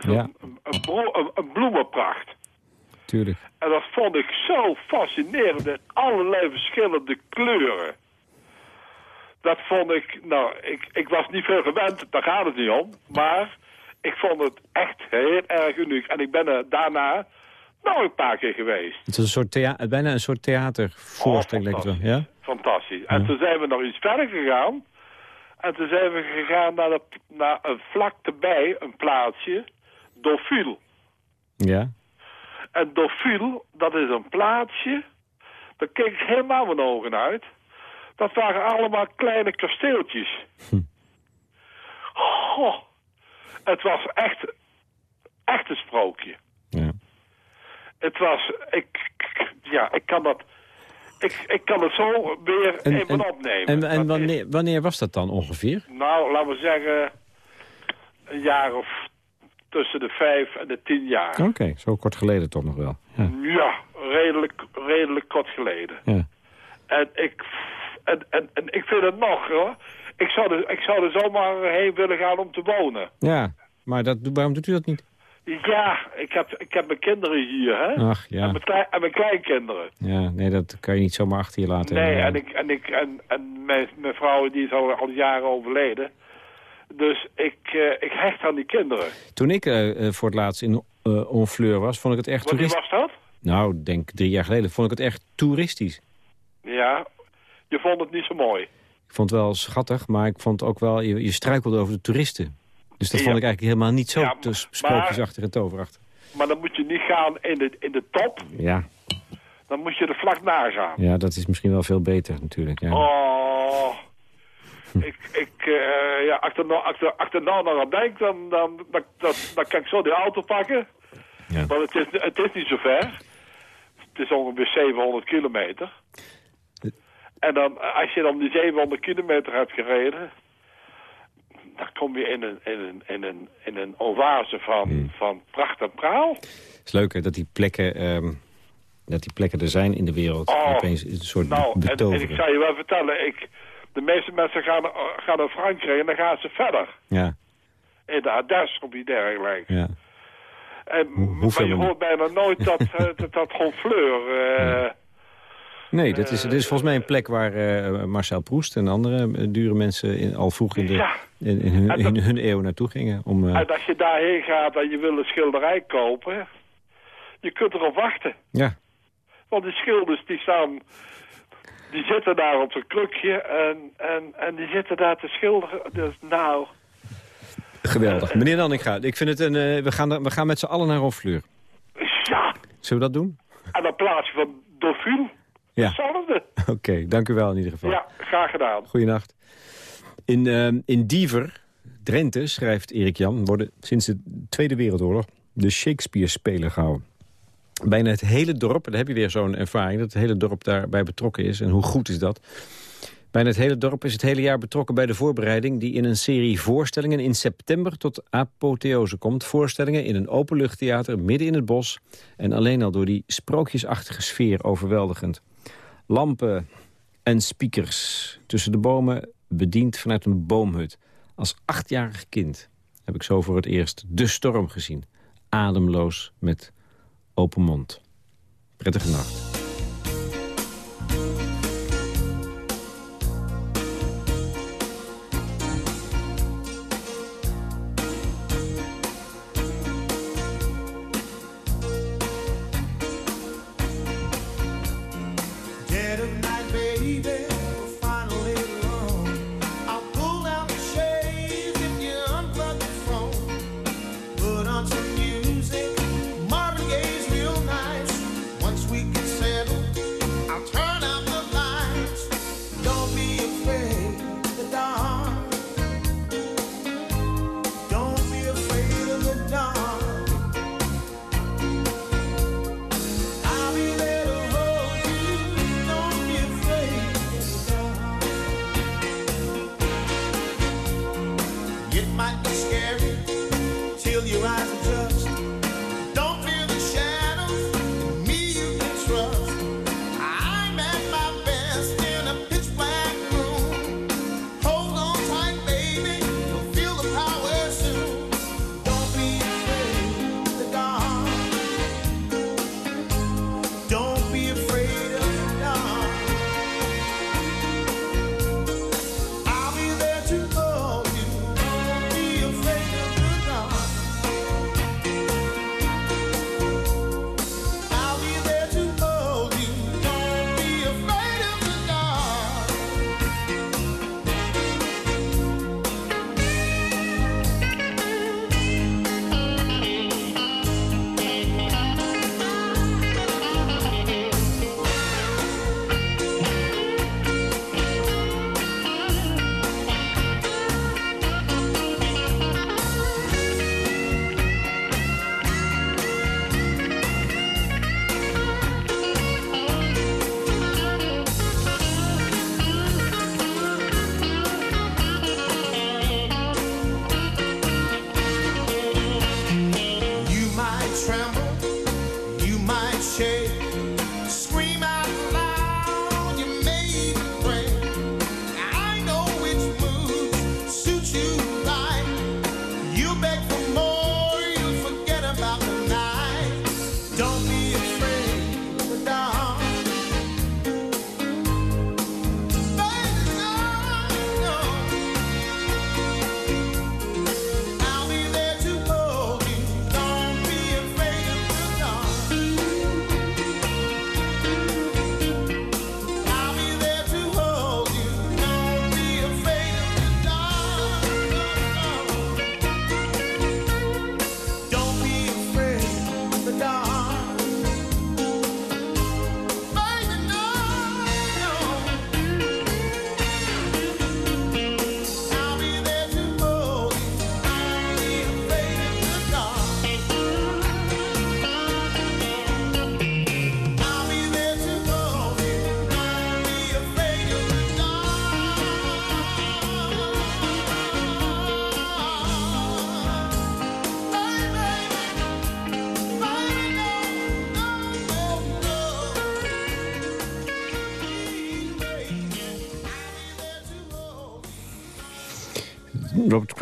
Ja. een bloemenpracht. Tuurlijk. En dat vond ik zo fascinerend in allerlei verschillende kleuren. Dat vond ik, nou, ik, ik was niet veel gewend, daar gaat het niet om. Maar ik vond het echt heel erg uniek. En ik ben er daarna nog een paar keer geweest. Het is een soort thea bijna een soort theatervoorstelling, lijkt het wel. Ja? Fantastisch. En toen zijn we nog iets verder gegaan. En toen zijn we gegaan naar, de, naar een vlakte bij, een plaatsje, Dauphine. Ja? En Dauphine, dat is een plaatsje, daar keek ik helemaal mijn ogen uit. Dat waren allemaal kleine kasteeltjes. Goh, het was echt, echt een sprookje. Het was, ik, ja, ik kan dat, ik, ik kan het zo weer En- even en- opnemen. En, en wanneer, wanneer was dat dan ongeveer? nou, laten we zeggen, een jaar of tussen de vijf en de tien jaar. Oké, zo kort geleden toch nog wel. Ja. Ja, redelijk, redelijk kort geleden. Ja. En ik, en, en, en ik vind het nog, hoor. Ik zou, er, ik zou er zomaar heen willen gaan om te wonen. ja, maar dat, waarom doet u dat niet? Ja, ik heb, ik heb mijn kinderen hier, hè. Ach, ja. En, mijn en mijn kleinkinderen. Ja, nee, dat kan je niet zomaar achter je laten. Nee, Ja. en, ik, en, ik, en, en mijn, mijn vrouw die is al, al jaren overleden. Dus ik, eh, ik hecht aan die kinderen. Toen ik eh, eh, voor het laatst in eh Honfleur was, vond ik het echt Wanneer toeristisch. was dat? Nou, denk drie jaar geleden, vond ik het echt toeristisch. Ja, je vond het niet zo mooi. Ik vond het wel schattig, maar ik vond ook wel, je, je struikelde over de toeristen. Dus dat Ja. vond ik eigenlijk helemaal niet zo Ja, te s- maar- sprookjesachtig en toverachtig. Maar dan moet je niet gaan in de, in de top. Ja, Dan moet je er vlak na gaan. ja, dat is misschien wel veel beter natuurlijk. Ja. Oh. Ik, ik, eh, ja, als ik er nou, als ik er- als ik er nou naar aan denk, dan, dan, dan, dan, dan kan ik zo die auto pakken. Ja. Want het is, het is niet zo ver. Het is ongeveer 700 kilometer. En dan, als je dan die 700 kilometer hebt gereden... dan kom je in een, in een, in een, in een oase van, Hmm. van pracht en praal. Het is leuk hè, dat die plekken... ehm, dat die plekken er zijn in de wereld. Oh, Opeens een soort Nou, en, ik zou je wel vertellen... Ik, de meeste mensen gaan, gaan naar Frankrijk en dan gaan ze verder. Ja, In de Ardèche of iets dergelijks. ja. En, Hoe- maar je hoort bijna nooit dat, <laughs> eh, dat, dat Honfleur... eh Nee, dat is, dit is volgens mij een plek waar eh, Marcel Proest en andere eh, dure mensen in, al vroeg in, de, Ja. In, in hun, En dat- in hun eeuw naartoe gingen. Om, eh, En als je daarheen gaat en je wil een schilderij kopen... je kunt erop wachten. ja, Want die schilders die staan... die zitten daar op een krukje en, en, en die zitten daar te schilderen. Dus nou... geweldig. Meneer Nanninga, ik vind het een, eh, we, gaan, we gaan met z'n allen naar Honfleur. Ja, Zullen we dat doen? en dan plaats van Dauphine... Ja. Hetzelfde. <laughs> Oké, dank u wel in ieder geval. Ja, graag gedaan. Goedenacht. In, eh, in Diever, Drenthe, schrijft Erik Jan... worden sinds de Tweede Wereldoorlog de Shakespeare-spelen gehouden. Bijna het hele dorp, daar heb je weer zo'n ervaring... dat het hele dorp daarbij betrokken is. En hoe goed is dat? Bijna het hele dorp is het hele jaar betrokken bij de voorbereiding... die in een serie voorstellingen in september tot apotheose komt. Voorstellingen in een openluchttheater midden in het bos... en alleen al door die sprookjesachtige sfeer overweldigend. Lampen en speakers tussen de bomen... bediend vanuit een boomhut. Als achtjarig kind heb ik zo voor het eerst de storm gezien. Ademloos met open mond. Prettige nacht.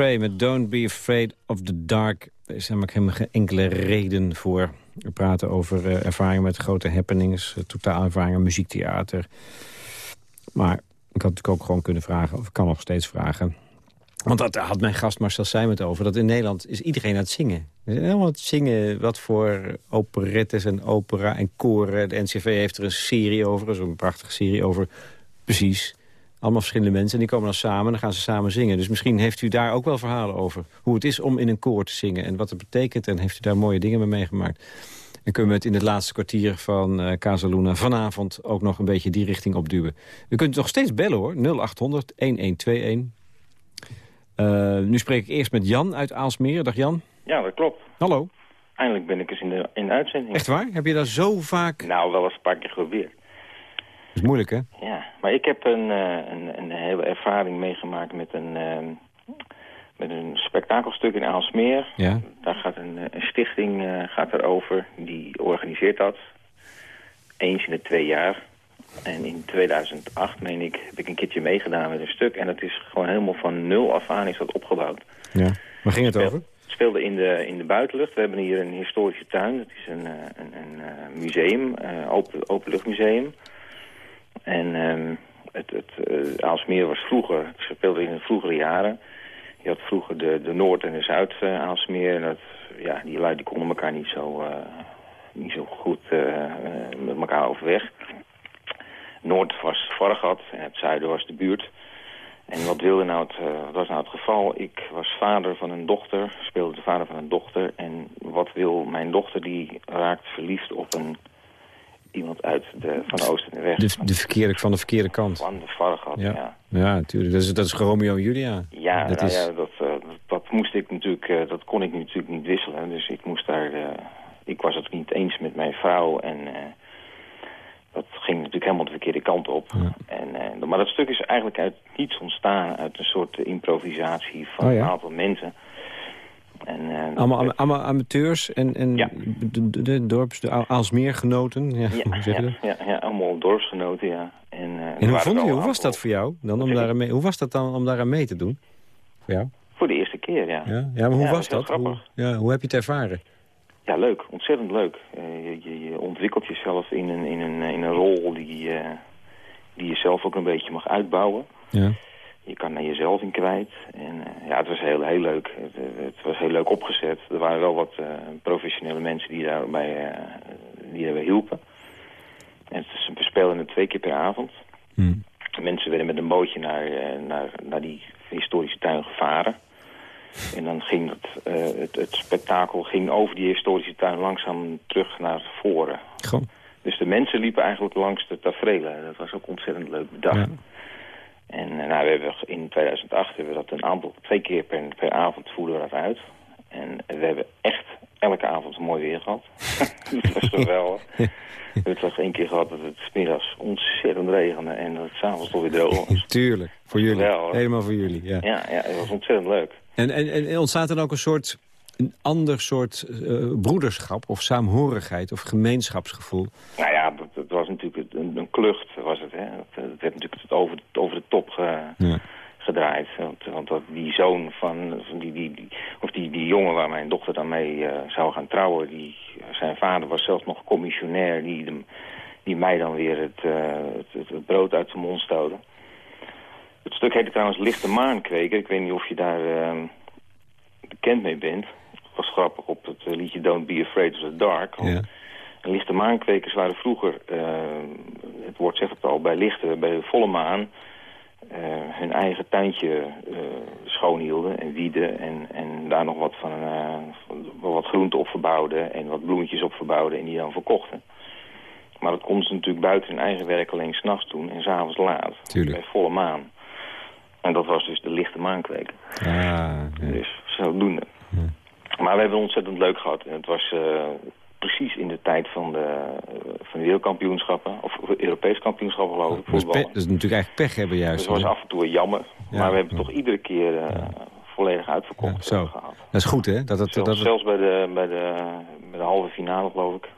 Met Don't Be Afraid of the Dark. Er is namelijk helemaal geen enkele reden voor. We praten over eh, ervaringen met grote happenings, uh, totaalervaringen, muziektheater. Maar ik had natuurlijk ook gewoon kunnen vragen, of ik kan nog steeds vragen... Want dat had mijn gast Marcel Seijm het over. Dat in Nederland is iedereen aan het zingen. Zijn helemaal aan het zingen wat voor operettes en opera en koren. De NCV heeft er een serie over, zo'n prachtige serie over. Precies. Allemaal verschillende mensen. En die komen dan samen en dan gaan ze samen zingen. Dus misschien heeft u daar ook wel verhalen over. Hoe het is om in een koor te zingen en wat het betekent. En heeft u daar mooie dingen mee meegemaakt. En kunnen we het in het laatste kwartier van uh, Casaluna vanavond ook nog een beetje die richting opduwen. U kunt nog steeds bellen hoor, 0800 1121. Uh, nu spreek ik eerst met Jan uit Aalsmeer. Dag Jan. Ja, dat klopt. Hallo. Eindelijk ben ik eens in de, in de uitzending. Echt waar? Heb je dat zo vaak... Nou, wel eens een paar keer geprobeerd. Dat is moeilijk, hè? Ja, maar ik heb een, uh, een, een hele ervaring meegemaakt met een, uh, met een spektakelstuk in Aalsmeer. Ja. Daar gaat een, een stichting uh, gaat erover, die organiseert dat. Eens in de twee jaar. En in 2008, meen ik, heb ik een keertje meegedaan met een stuk. En dat is gewoon helemaal van nul af aan is dat opgebouwd. Ja. Waar ging het Speel, over? Het speelde in de, in de buitenlucht. We hebben hier een historische tuin. Dat is een, een, een museum, een open, openluchtmuseum. En um, het, het uh, Aalsmeer was vroeger, het speelde in de vroegere jaren. Je had vroeger de, de Noord- en de Zuid-Aalsmeer. En dat, ja, die lui konden elkaar niet zo, uh, niet zo goed met elkaar overweg. Noord was Vargat en het zuiden was de buurt. En wat, wilde nou het, wat was nou het geval? Ik was vader van een dochter, speelde de vader van een dochter. En wat wil mijn dochter? Die raakt verliefd op een iemand uit de, van de Oost en de West. De, de verkeerde, van de verkeerde kant. Van de Vargat, ja. Ja, ja natuurlijk. Dat is, dat is Romeo en Julia. Ja, dat, nou is... ja dat, uh, dat, dat, moest ik natuurlijk, uh, dat kon ik natuurlijk niet wisselen. Dus ik moest daar, uh, ik was het niet eens met mijn vrouw en dat ging natuurlijk helemaal de verkeerde kant op. Ja. En, maar dat stuk is eigenlijk uit niets ontstaan, uit een soort improvisatie van oh, ja? een aantal mensen. En, Allemaal, allemaal amateurs en, en de, de, de dorps, de Aal- Aalsmeergenoten. Ja, ja, <laughs> ja, ja, ja, allemaal dorpsgenoten, ja. En, eh, En hoe, vond je, hoe was dat voor jou? Dan om daar mee, hoe was dat dan om daaraan mee te doen? Voor jou? Voor de eerste keer, ja. Ja, ja maar hoe Ja, was dat? Hoe, ja, hoe heb je het ervaren? Ja, leuk. Ontzettend leuk. Eh, je, je, je ontwikkelt jezelf in een, in een, in een rol die, eh, die je zelf ook een beetje mag uitbouwen. Ja. Je kan naar jezelf in kwijt. En eh, ja, het was heel, heel leuk. Het, eh, het was heel leuk opgezet. Er waren wel wat eh, professionele mensen die daarbij die daarbij hielpen. En het is, we spelen het twee keer per avond. Hmm. Mensen werden met een bootje naar, naar, naar die historische tuin gevaren. En dan ging het, het, het spektakel ging over die historische tuin langzaam terug naar voren. Dus de mensen liepen eigenlijk langs de tafereelen. Dat was ook ontzettend leuk bedacht. Ja. En eh, nou, we hebben in 2008 hebben we dat een aantal, twee keer per, per avond voerden we dat uit. En we hebben echt elke avond mooi weer gehad. <laughs> het was geweldig. We hebben toch één keer gehad dat het middags ontzettend regende en dat het s'avonds toch weer droog was. <laughs> Tuurlijk, voor jullie. Geweldig. Helemaal voor jullie, ja. Ja, ja, het was ontzettend leuk. En, en, en ontstaat er dan ook een soort, een ander soort eh, broederschap of saamhorigheid of gemeenschapsgevoel? Nou ja, dat, dat was natuurlijk een, een klucht, het. Hè? Werd natuurlijk over, de- over de top ge- Ja. gedraaid. Want, want dat, die zoon van, van die, die, die, of die, die jongen waar mijn dochter dan mee eh, zou gaan trouwen, die, zijn vader was zelfs nog commissionair die, hem, die mij dan weer het, eh, het, het brood uit zijn mond stoten. Het stuk heette trouwens Lichte Maankweker. Ik weet niet of je daar eh, bekend mee bent. Het was grappig op het eh, liedje Don't Be Afraid of the Dark. Ja. Lichte maankwekers waren vroeger, eh, het woord zegt het al, bij lichte, bij de volle maan, eh, hun eigen tuintje eh schoonhielden en wieden en, en daar nog wat van eh, wat groenten op verbouwden en wat bloemetjes op verbouwden en die dan verkochten. Maar dat konden ze natuurlijk buiten hun eigen werk alleen s'nachts doen en s'avonds laat, Tuurlijk. bij volle maan. En dat was dus de lichte maankweker. Ah, ja. Dus zodoende. Maar we hebben het ontzettend leuk gehad. En het was precies in de tijd van de, van de wereldkampioenschappen. Of Europees kampioenschappen geloof ik. Dat is, Voetbal. dat is natuurlijk eigenlijk pech hebben Dus juist. het was hè? af en toe jammer. Ja. Maar we hebben toch iedere keer eh, volledig uitverkocht Ja, zo. eh, gehad. Dat is goed, hè? Dat het, Zelfs, dat het, zelfs bij, de, bij, de, bij de halve finale geloof ik.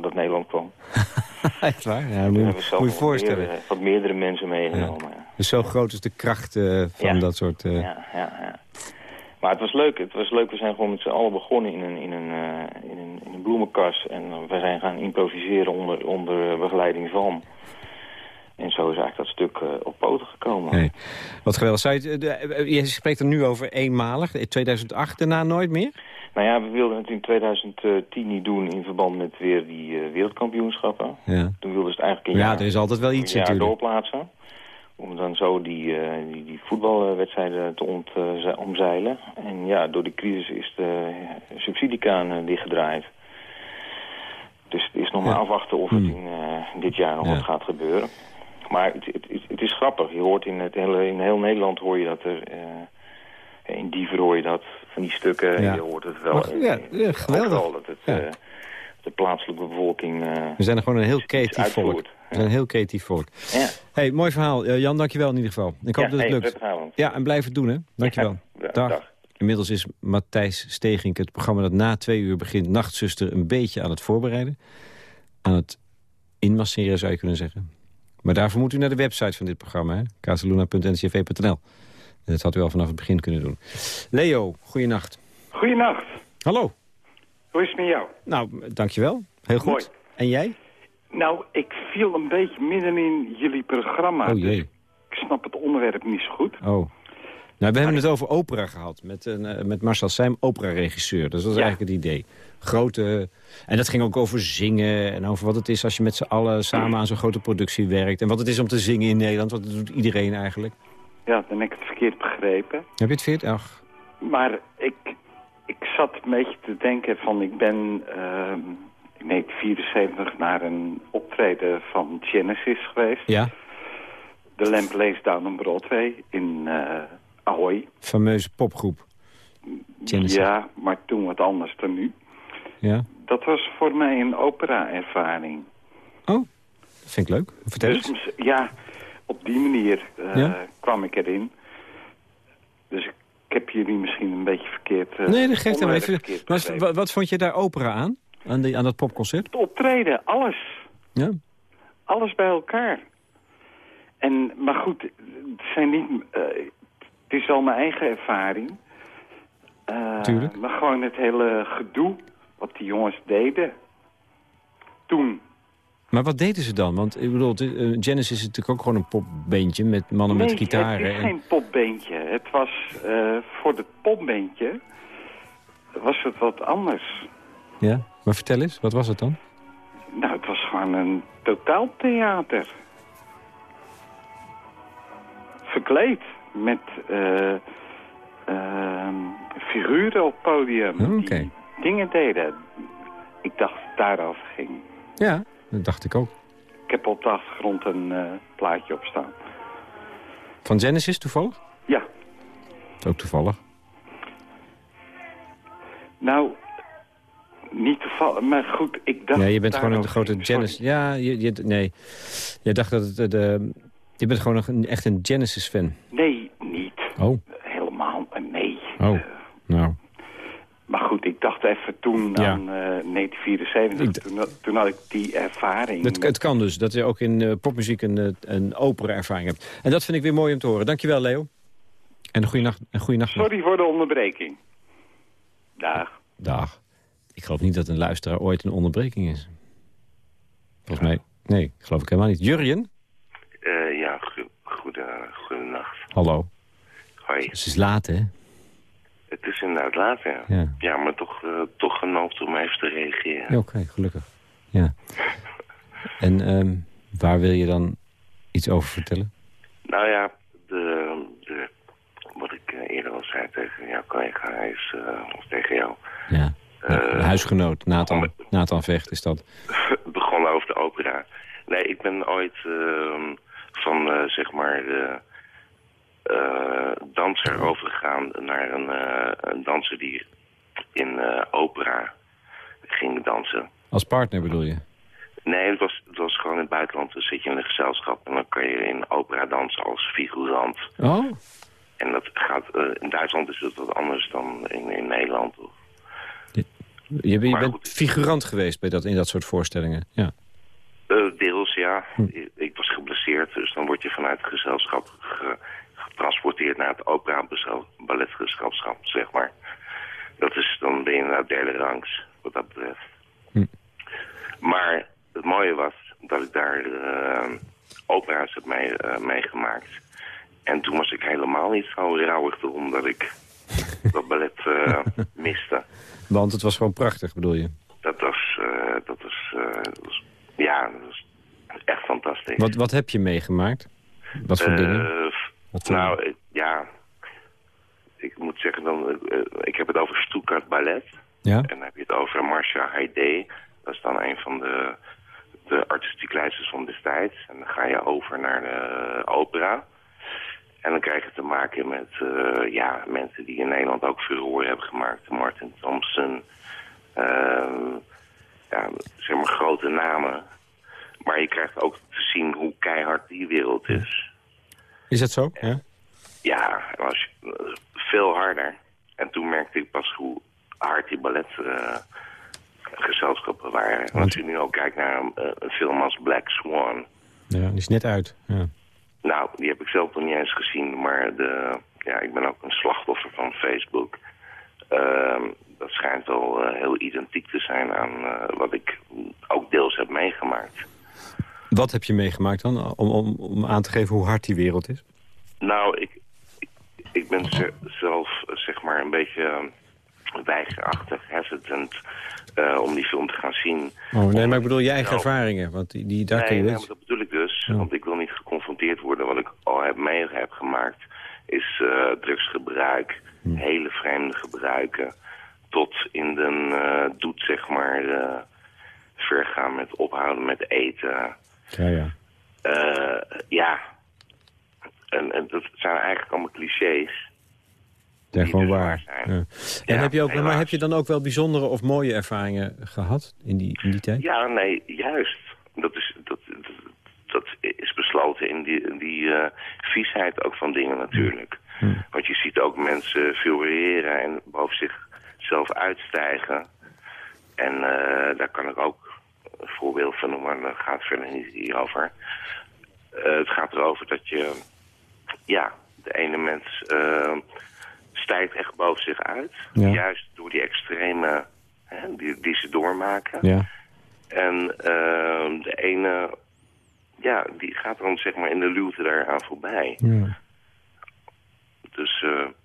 Dat Nederland kwam. <laughs> echt waar? Ja, moet, We je- je voorstellen. meerdere- Wat meerdere mensen meegenomen. ja. Dus zo groot is de kracht eh, van dat soort... Ja, ja, ja. Maar het was leuk. Het was leuk. We zijn gewoon met z'n allen begonnen in een, in een, eh, in een, in een bloemenkas. En eh, we zijn gaan improviseren onder, onder begeleiding van. En zo is eigenlijk dat stuk eh, op poten gekomen. Nee. Wat geweldig. Zou je, spreekt er nu over eenmalig. In 2008 daarna nooit meer? Nou ja, we wilden het in 2010 niet doen in verband met weer die wereldkampioenschappen. Ja. Toen wilden ze het eigenlijk een Ja, jaar, er is altijd wel iets jaar natuurlijk. doorplaatsen. Om dan zo die, eh, die, die voetbalwedstrijden te ont, eh, ze- omzeilen. En ja, door de crisis is de subsidiekraan eh, dichtgedraaid. Dus het is nog maar Ja. afwachten of het in eh, dit jaar nog Ja. wat gaat gebeuren. Maar het, het, het, het is grappig. Je hoort in, het hele, in heel Nederland hoor je dat er... in Diever hoor je dat, van die stukken. Ja. Je hoort het wel. Maar- ja, geweldig. overal dat het, de plaatselijke bevolking... eh, We zijn er gewoon een heel creatief volk. We zijn een heel creatief volk. Ja. hey, mooi verhaal. Eh, Jan, dankjewel in ieder geval. Ik hoop Ja, dat het hey, lukt. Ja, en blijf het doen, hè. Dankjewel. Ja, dag. dag. Inmiddels is Matthijs Stegink, het programma dat na twee uur begint... Nachtzuster, een beetje aan het voorbereiden. Aan het inmasseren, zou je kunnen zeggen. Maar daarvoor moet u naar de website van dit programma, hè? kazeluna.ncv.nl. En dat had u al vanaf het begin kunnen doen. Leo, goeienacht. Goeienacht. Hallo. Hoe is het met jou? Nou, dankjewel. Heel goed. Mooi. En jij? Nou, ik viel een beetje midden in jullie programma. Oh dus jee. ik snap het onderwerp niet zo goed. Oh. Nou, we hebben het over opera gehad met, een, eh, met Marcel Seim, opera-regisseur. Dus dat is Ja. eigenlijk het idee. Grote... En dat ging ook over zingen en over wat het is als je met z'n allen samen aan zo'n grote productie werkt. En wat het is om te zingen in Nederland, want dat doet iedereen eigenlijk. Ja, dan heb ik het verkeerd begrepen. Heb je het veert? Ach, Maar ik, ik zat een beetje te denken van... Ik ben ehm in 1974 naar een optreden van Genesis geweest. ja, De Lamp Lays Down on Broadway in eh Ahoy. fameuze popgroep. Genesis. Ja, maar toen wat anders dan nu. Ja. Dat was voor mij een opera-ervaring. Oh, dat vind ik leuk. Vertel Dus, eens. ja, op die manier eh, Ja? kwam ik erin. Dus ik ik heb jullie misschien een beetje verkeerd... eh, nee, dat geeft hem even. verkeerd Maar wat, wat vond je daar opera aan? Aan, die, aan dat popconcert? Het optreden, alles. Ja. Alles bij elkaar. En, maar goed, het, zijn niet, eh, het is wel mijn eigen ervaring. Eh, Tuurlijk. Maar gewoon het hele gedoe wat die jongens deden. Toen. Maar wat deden ze dan? Want ik bedoel, Genesis is natuurlijk ook gewoon een popbeentje met mannen nee, met gitaren. het is en- geen popbeentje. Het was eh, voor het popbeentje was het wat anders. Ja, maar vertel eens, wat was het dan? Nou, het was gewoon een totaaltheater. Verkleed met eh, ehm, figuren op podium Oh, die dingen deden. Ik dacht dat het daarover ging. Ja, dat dacht ik ook. Ik heb op de achtergrond een eh, plaatje op staan. Van Genesis toevallig? Ja. Ook toevallig. Nou, niet toevallig, maar goed, ik dacht... Ja, je bent gewoon een grote. Genesis... Ja, je, je, nee. Je dacht dat het... eh, De, je bent gewoon een, echt een Genesis-fan. Nee, niet. Oh, Helemaal, nee. oh. Nou, Maar goed, ik dacht even toen Ja. aan eh 1974. Toen, toen had ik die ervaring. het, het kan dus dat je ook in eh, popmuziek een, eh, een opera-ervaring hebt. En dat vind ik weer mooi om te horen. Dankjewel, Leo. En een goede nacht. Een goede nacht. nog. Sorry voor de onderbreking. Dag. Dag. Ik geloof niet dat een luisteraar ooit een onderbreking is. Volgens mij... Nee, geloof ik helemaal niet. Jurjen? Eh, ja, go goede, goedenacht. Hallo. Hoi. Het is laat, hè? Het is inderdaad laat, ja. Ja. Ja, maar toch, eh, toch genoopt om even te reageren. Ja, Oké, gelukkig. Ja. En ehm, waar wil je dan iets over vertellen? Nou ja, de, de, wat ik eh, eerder al zei tegen jouw collega is, eh, of tegen jou, Ja. Een huisgenoot, Nathan, Nathan Vecht is dat. <laughs> begonnen over de opera. Nee, ik ben ooit ehm, van, zeg maar, de danser overgegaan naar een, eh, een danser die in eh, opera ging dansen. Als partner bedoel je? Nee, het was, het was gewoon in het buitenland. Dan zit je in een gezelschap en dan kan je in opera dansen als figurant. Oh? En dat gaat, eh, in Duitsland is het wat anders dan in, in Nederland. Je, je bent figurant geweest bij dat, in dat soort voorstellingen. Ja. Eh, deels, ja. Ik, ik was geblesseerd, dus dan word je vanuit het gezelschap ge- getransporteerd naar het opera balletgezelschap, zeg maar. Dat is, dan ben je naar derde rangs, wat dat betreft. Hm. Maar het mooie was dat ik daar eh, opera's heb mee, eh, meegemaakt. En toen was ik helemaal niet zo rouwig erom dat ik <laughs> dat ballet eh, miste. Want het was gewoon prachtig, bedoel je? Dat was, dat was, dat was ja, dat was echt fantastisch. Wat, wat heb je meegemaakt? Wat voor dingen? Wat nou, ik- ja, ik moet zeggen, dan, eh, ik heb het over Stuttgart Ballet. Ja? En dan heb je het over Marcia Haydé. Dat is dan een van de, de artistiek leiders van destijds. En dan ga je over naar de opera. En dan krijg je te maken met eh, ja, mensen die in Nederland ook furore hebben gemaakt. Martin Thompson. ehm, ja, zeg maar grote namen. Maar je krijgt ook te zien hoe keihard die wereld is. Is dat zo? Ja? Ja, je, eh, veel harder. En toen merkte ik pas hoe hard die balletgezelschappen waren. En als je nu ook kijkt naar een, eh, een film als Black Swan... ja, die is net uit. Ja. Nou, die heb ik zelf nog niet eens gezien, maar de, ja, ik ben ook een slachtoffer van Facebook. Ehm, dat schijnt wel eh, heel identiek te zijn aan wat ik ook deels heb meegemaakt. Wat heb je meegemaakt dan, om, om, om aan te geven hoe hard die wereld is? Nou, ik, ik, ik ben ze- zelf zeg maar een beetje eh, weigerachtig, hesitant eh, om die film te gaan zien. Oh, nee, maar ik bedoel je eigen Nou, ervaringen, want die, die, daar nee, kun je nee, dus... maar dat bedoel ik dus. Want ik wil niet geconfronteerd worden. Wat ik al heb mee heb gemaakt is eh, drugsgebruik, Hm. hele vreemde gebruiken. Tot in de eh, doet, zeg maar, vergaan met ophouden met eten. Ja, ja. Eh, ja, en, en dat zijn eigenlijk allemaal clichés. Ja, gewoon dus waar. waar Ja. En Ja, heb je ook, maar heb je dan ook wel bijzondere of mooie ervaringen gehad in die, in die tijd? Ja, nee, juist. Dat is, dat, dat, dat is beslag gesloten in die, die eh, viesheid ook van dingen natuurlijk. Want je ziet ook mensen figureren en boven zichzelf uitstijgen. En eh, daar kan ik ook voorbeeld van noemen, maar dat gaat verder niet hierover. Eh, het gaat erover dat je, ja, de ene mens eh, stijgt echt boven zich uit. Ja. Juist door die extreme hè, die, die ze doormaken. Ja. En eh, de ene, ja, die gaat dan zeg maar in de luwte daaraan voorbij. Ja. Dus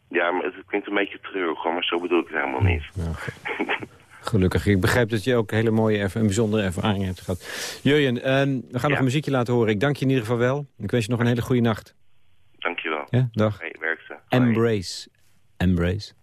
ja, maar het klinkt een beetje treurig, maar zo bedoel ik het helemaal niet. <laughs> Gelukkig. Ik begrijp dat je ook hele mooie en bijzondere ervaringen hebt gehad. Jurjen, ehm, we gaan nog een muziekje laten horen. Ik dank je in ieder geval wel. Ik wens je nog een hele goede nacht. Dankjewel. Ja, dag. Hey, werkte. Embrace. Embrace.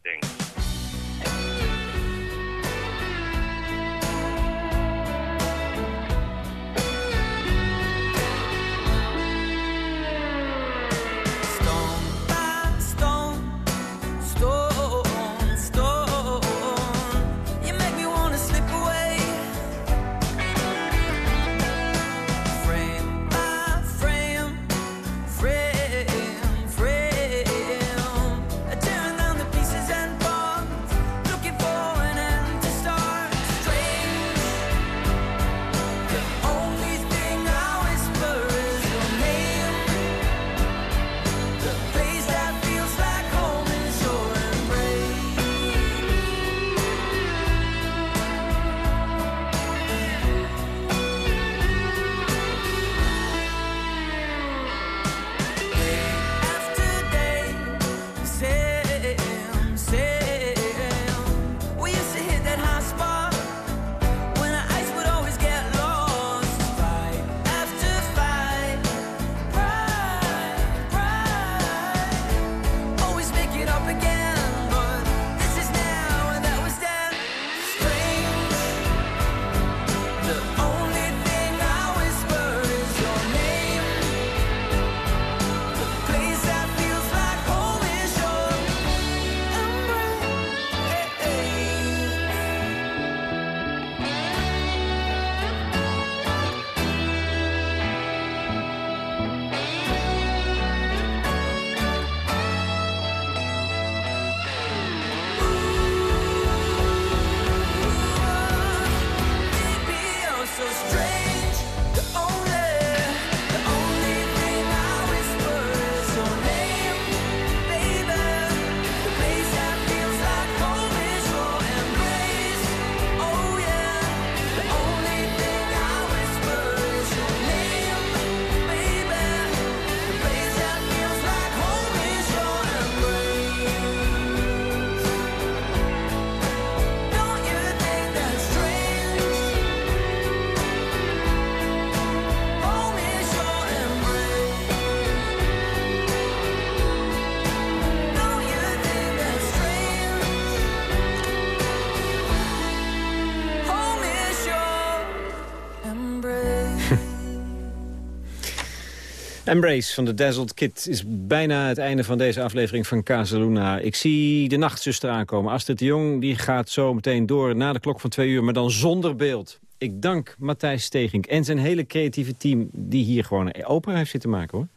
Embrace van de Dazzled Kid is bijna het einde van deze aflevering van Casaluna. Ik zie de nachtzuster aankomen. Astrid de Jong die gaat zo meteen door na de klok van twee uur, maar dan zonder beeld. Ik dank Matthijs Stegink en zijn hele creatieve team... die hier gewoon een opera heeft zitten maken, hoor.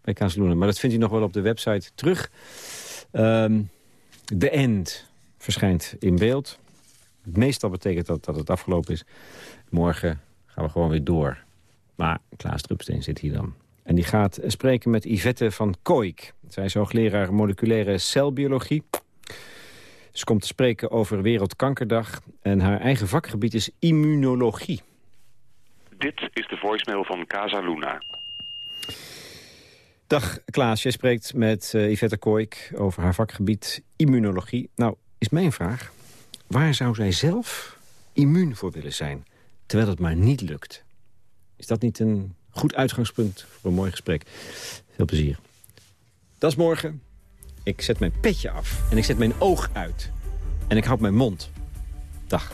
Bij Casaluna. Maar dat vindt u nog wel op de website terug. Ehm The End verschijnt in beeld. Meestal betekent dat dat het afgelopen is. Morgen gaan we gewoon weer door. Maar Klaas Drupsteen zit hier dan. En die gaat spreken met Yvette van Kooik. Zij is hoogleraar moleculaire celbiologie. Ze komt te spreken over Wereldkankerdag. En haar eigen vakgebied is immunologie. Dit is de voicemail van Casa Luna. Dag Klaas, jij spreekt met eh, Yvette Kooik over haar vakgebied immunologie. Nou, is mijn vraag, waar zou zij zelf immuun voor willen zijn... terwijl het maar niet lukt? Is dat niet een goed uitgangspunt voor een mooi gesprek. Veel plezier. Dat is morgen. Ik zet mijn petje af en ik zet mijn oog uit. En ik houd mijn mond. Dag.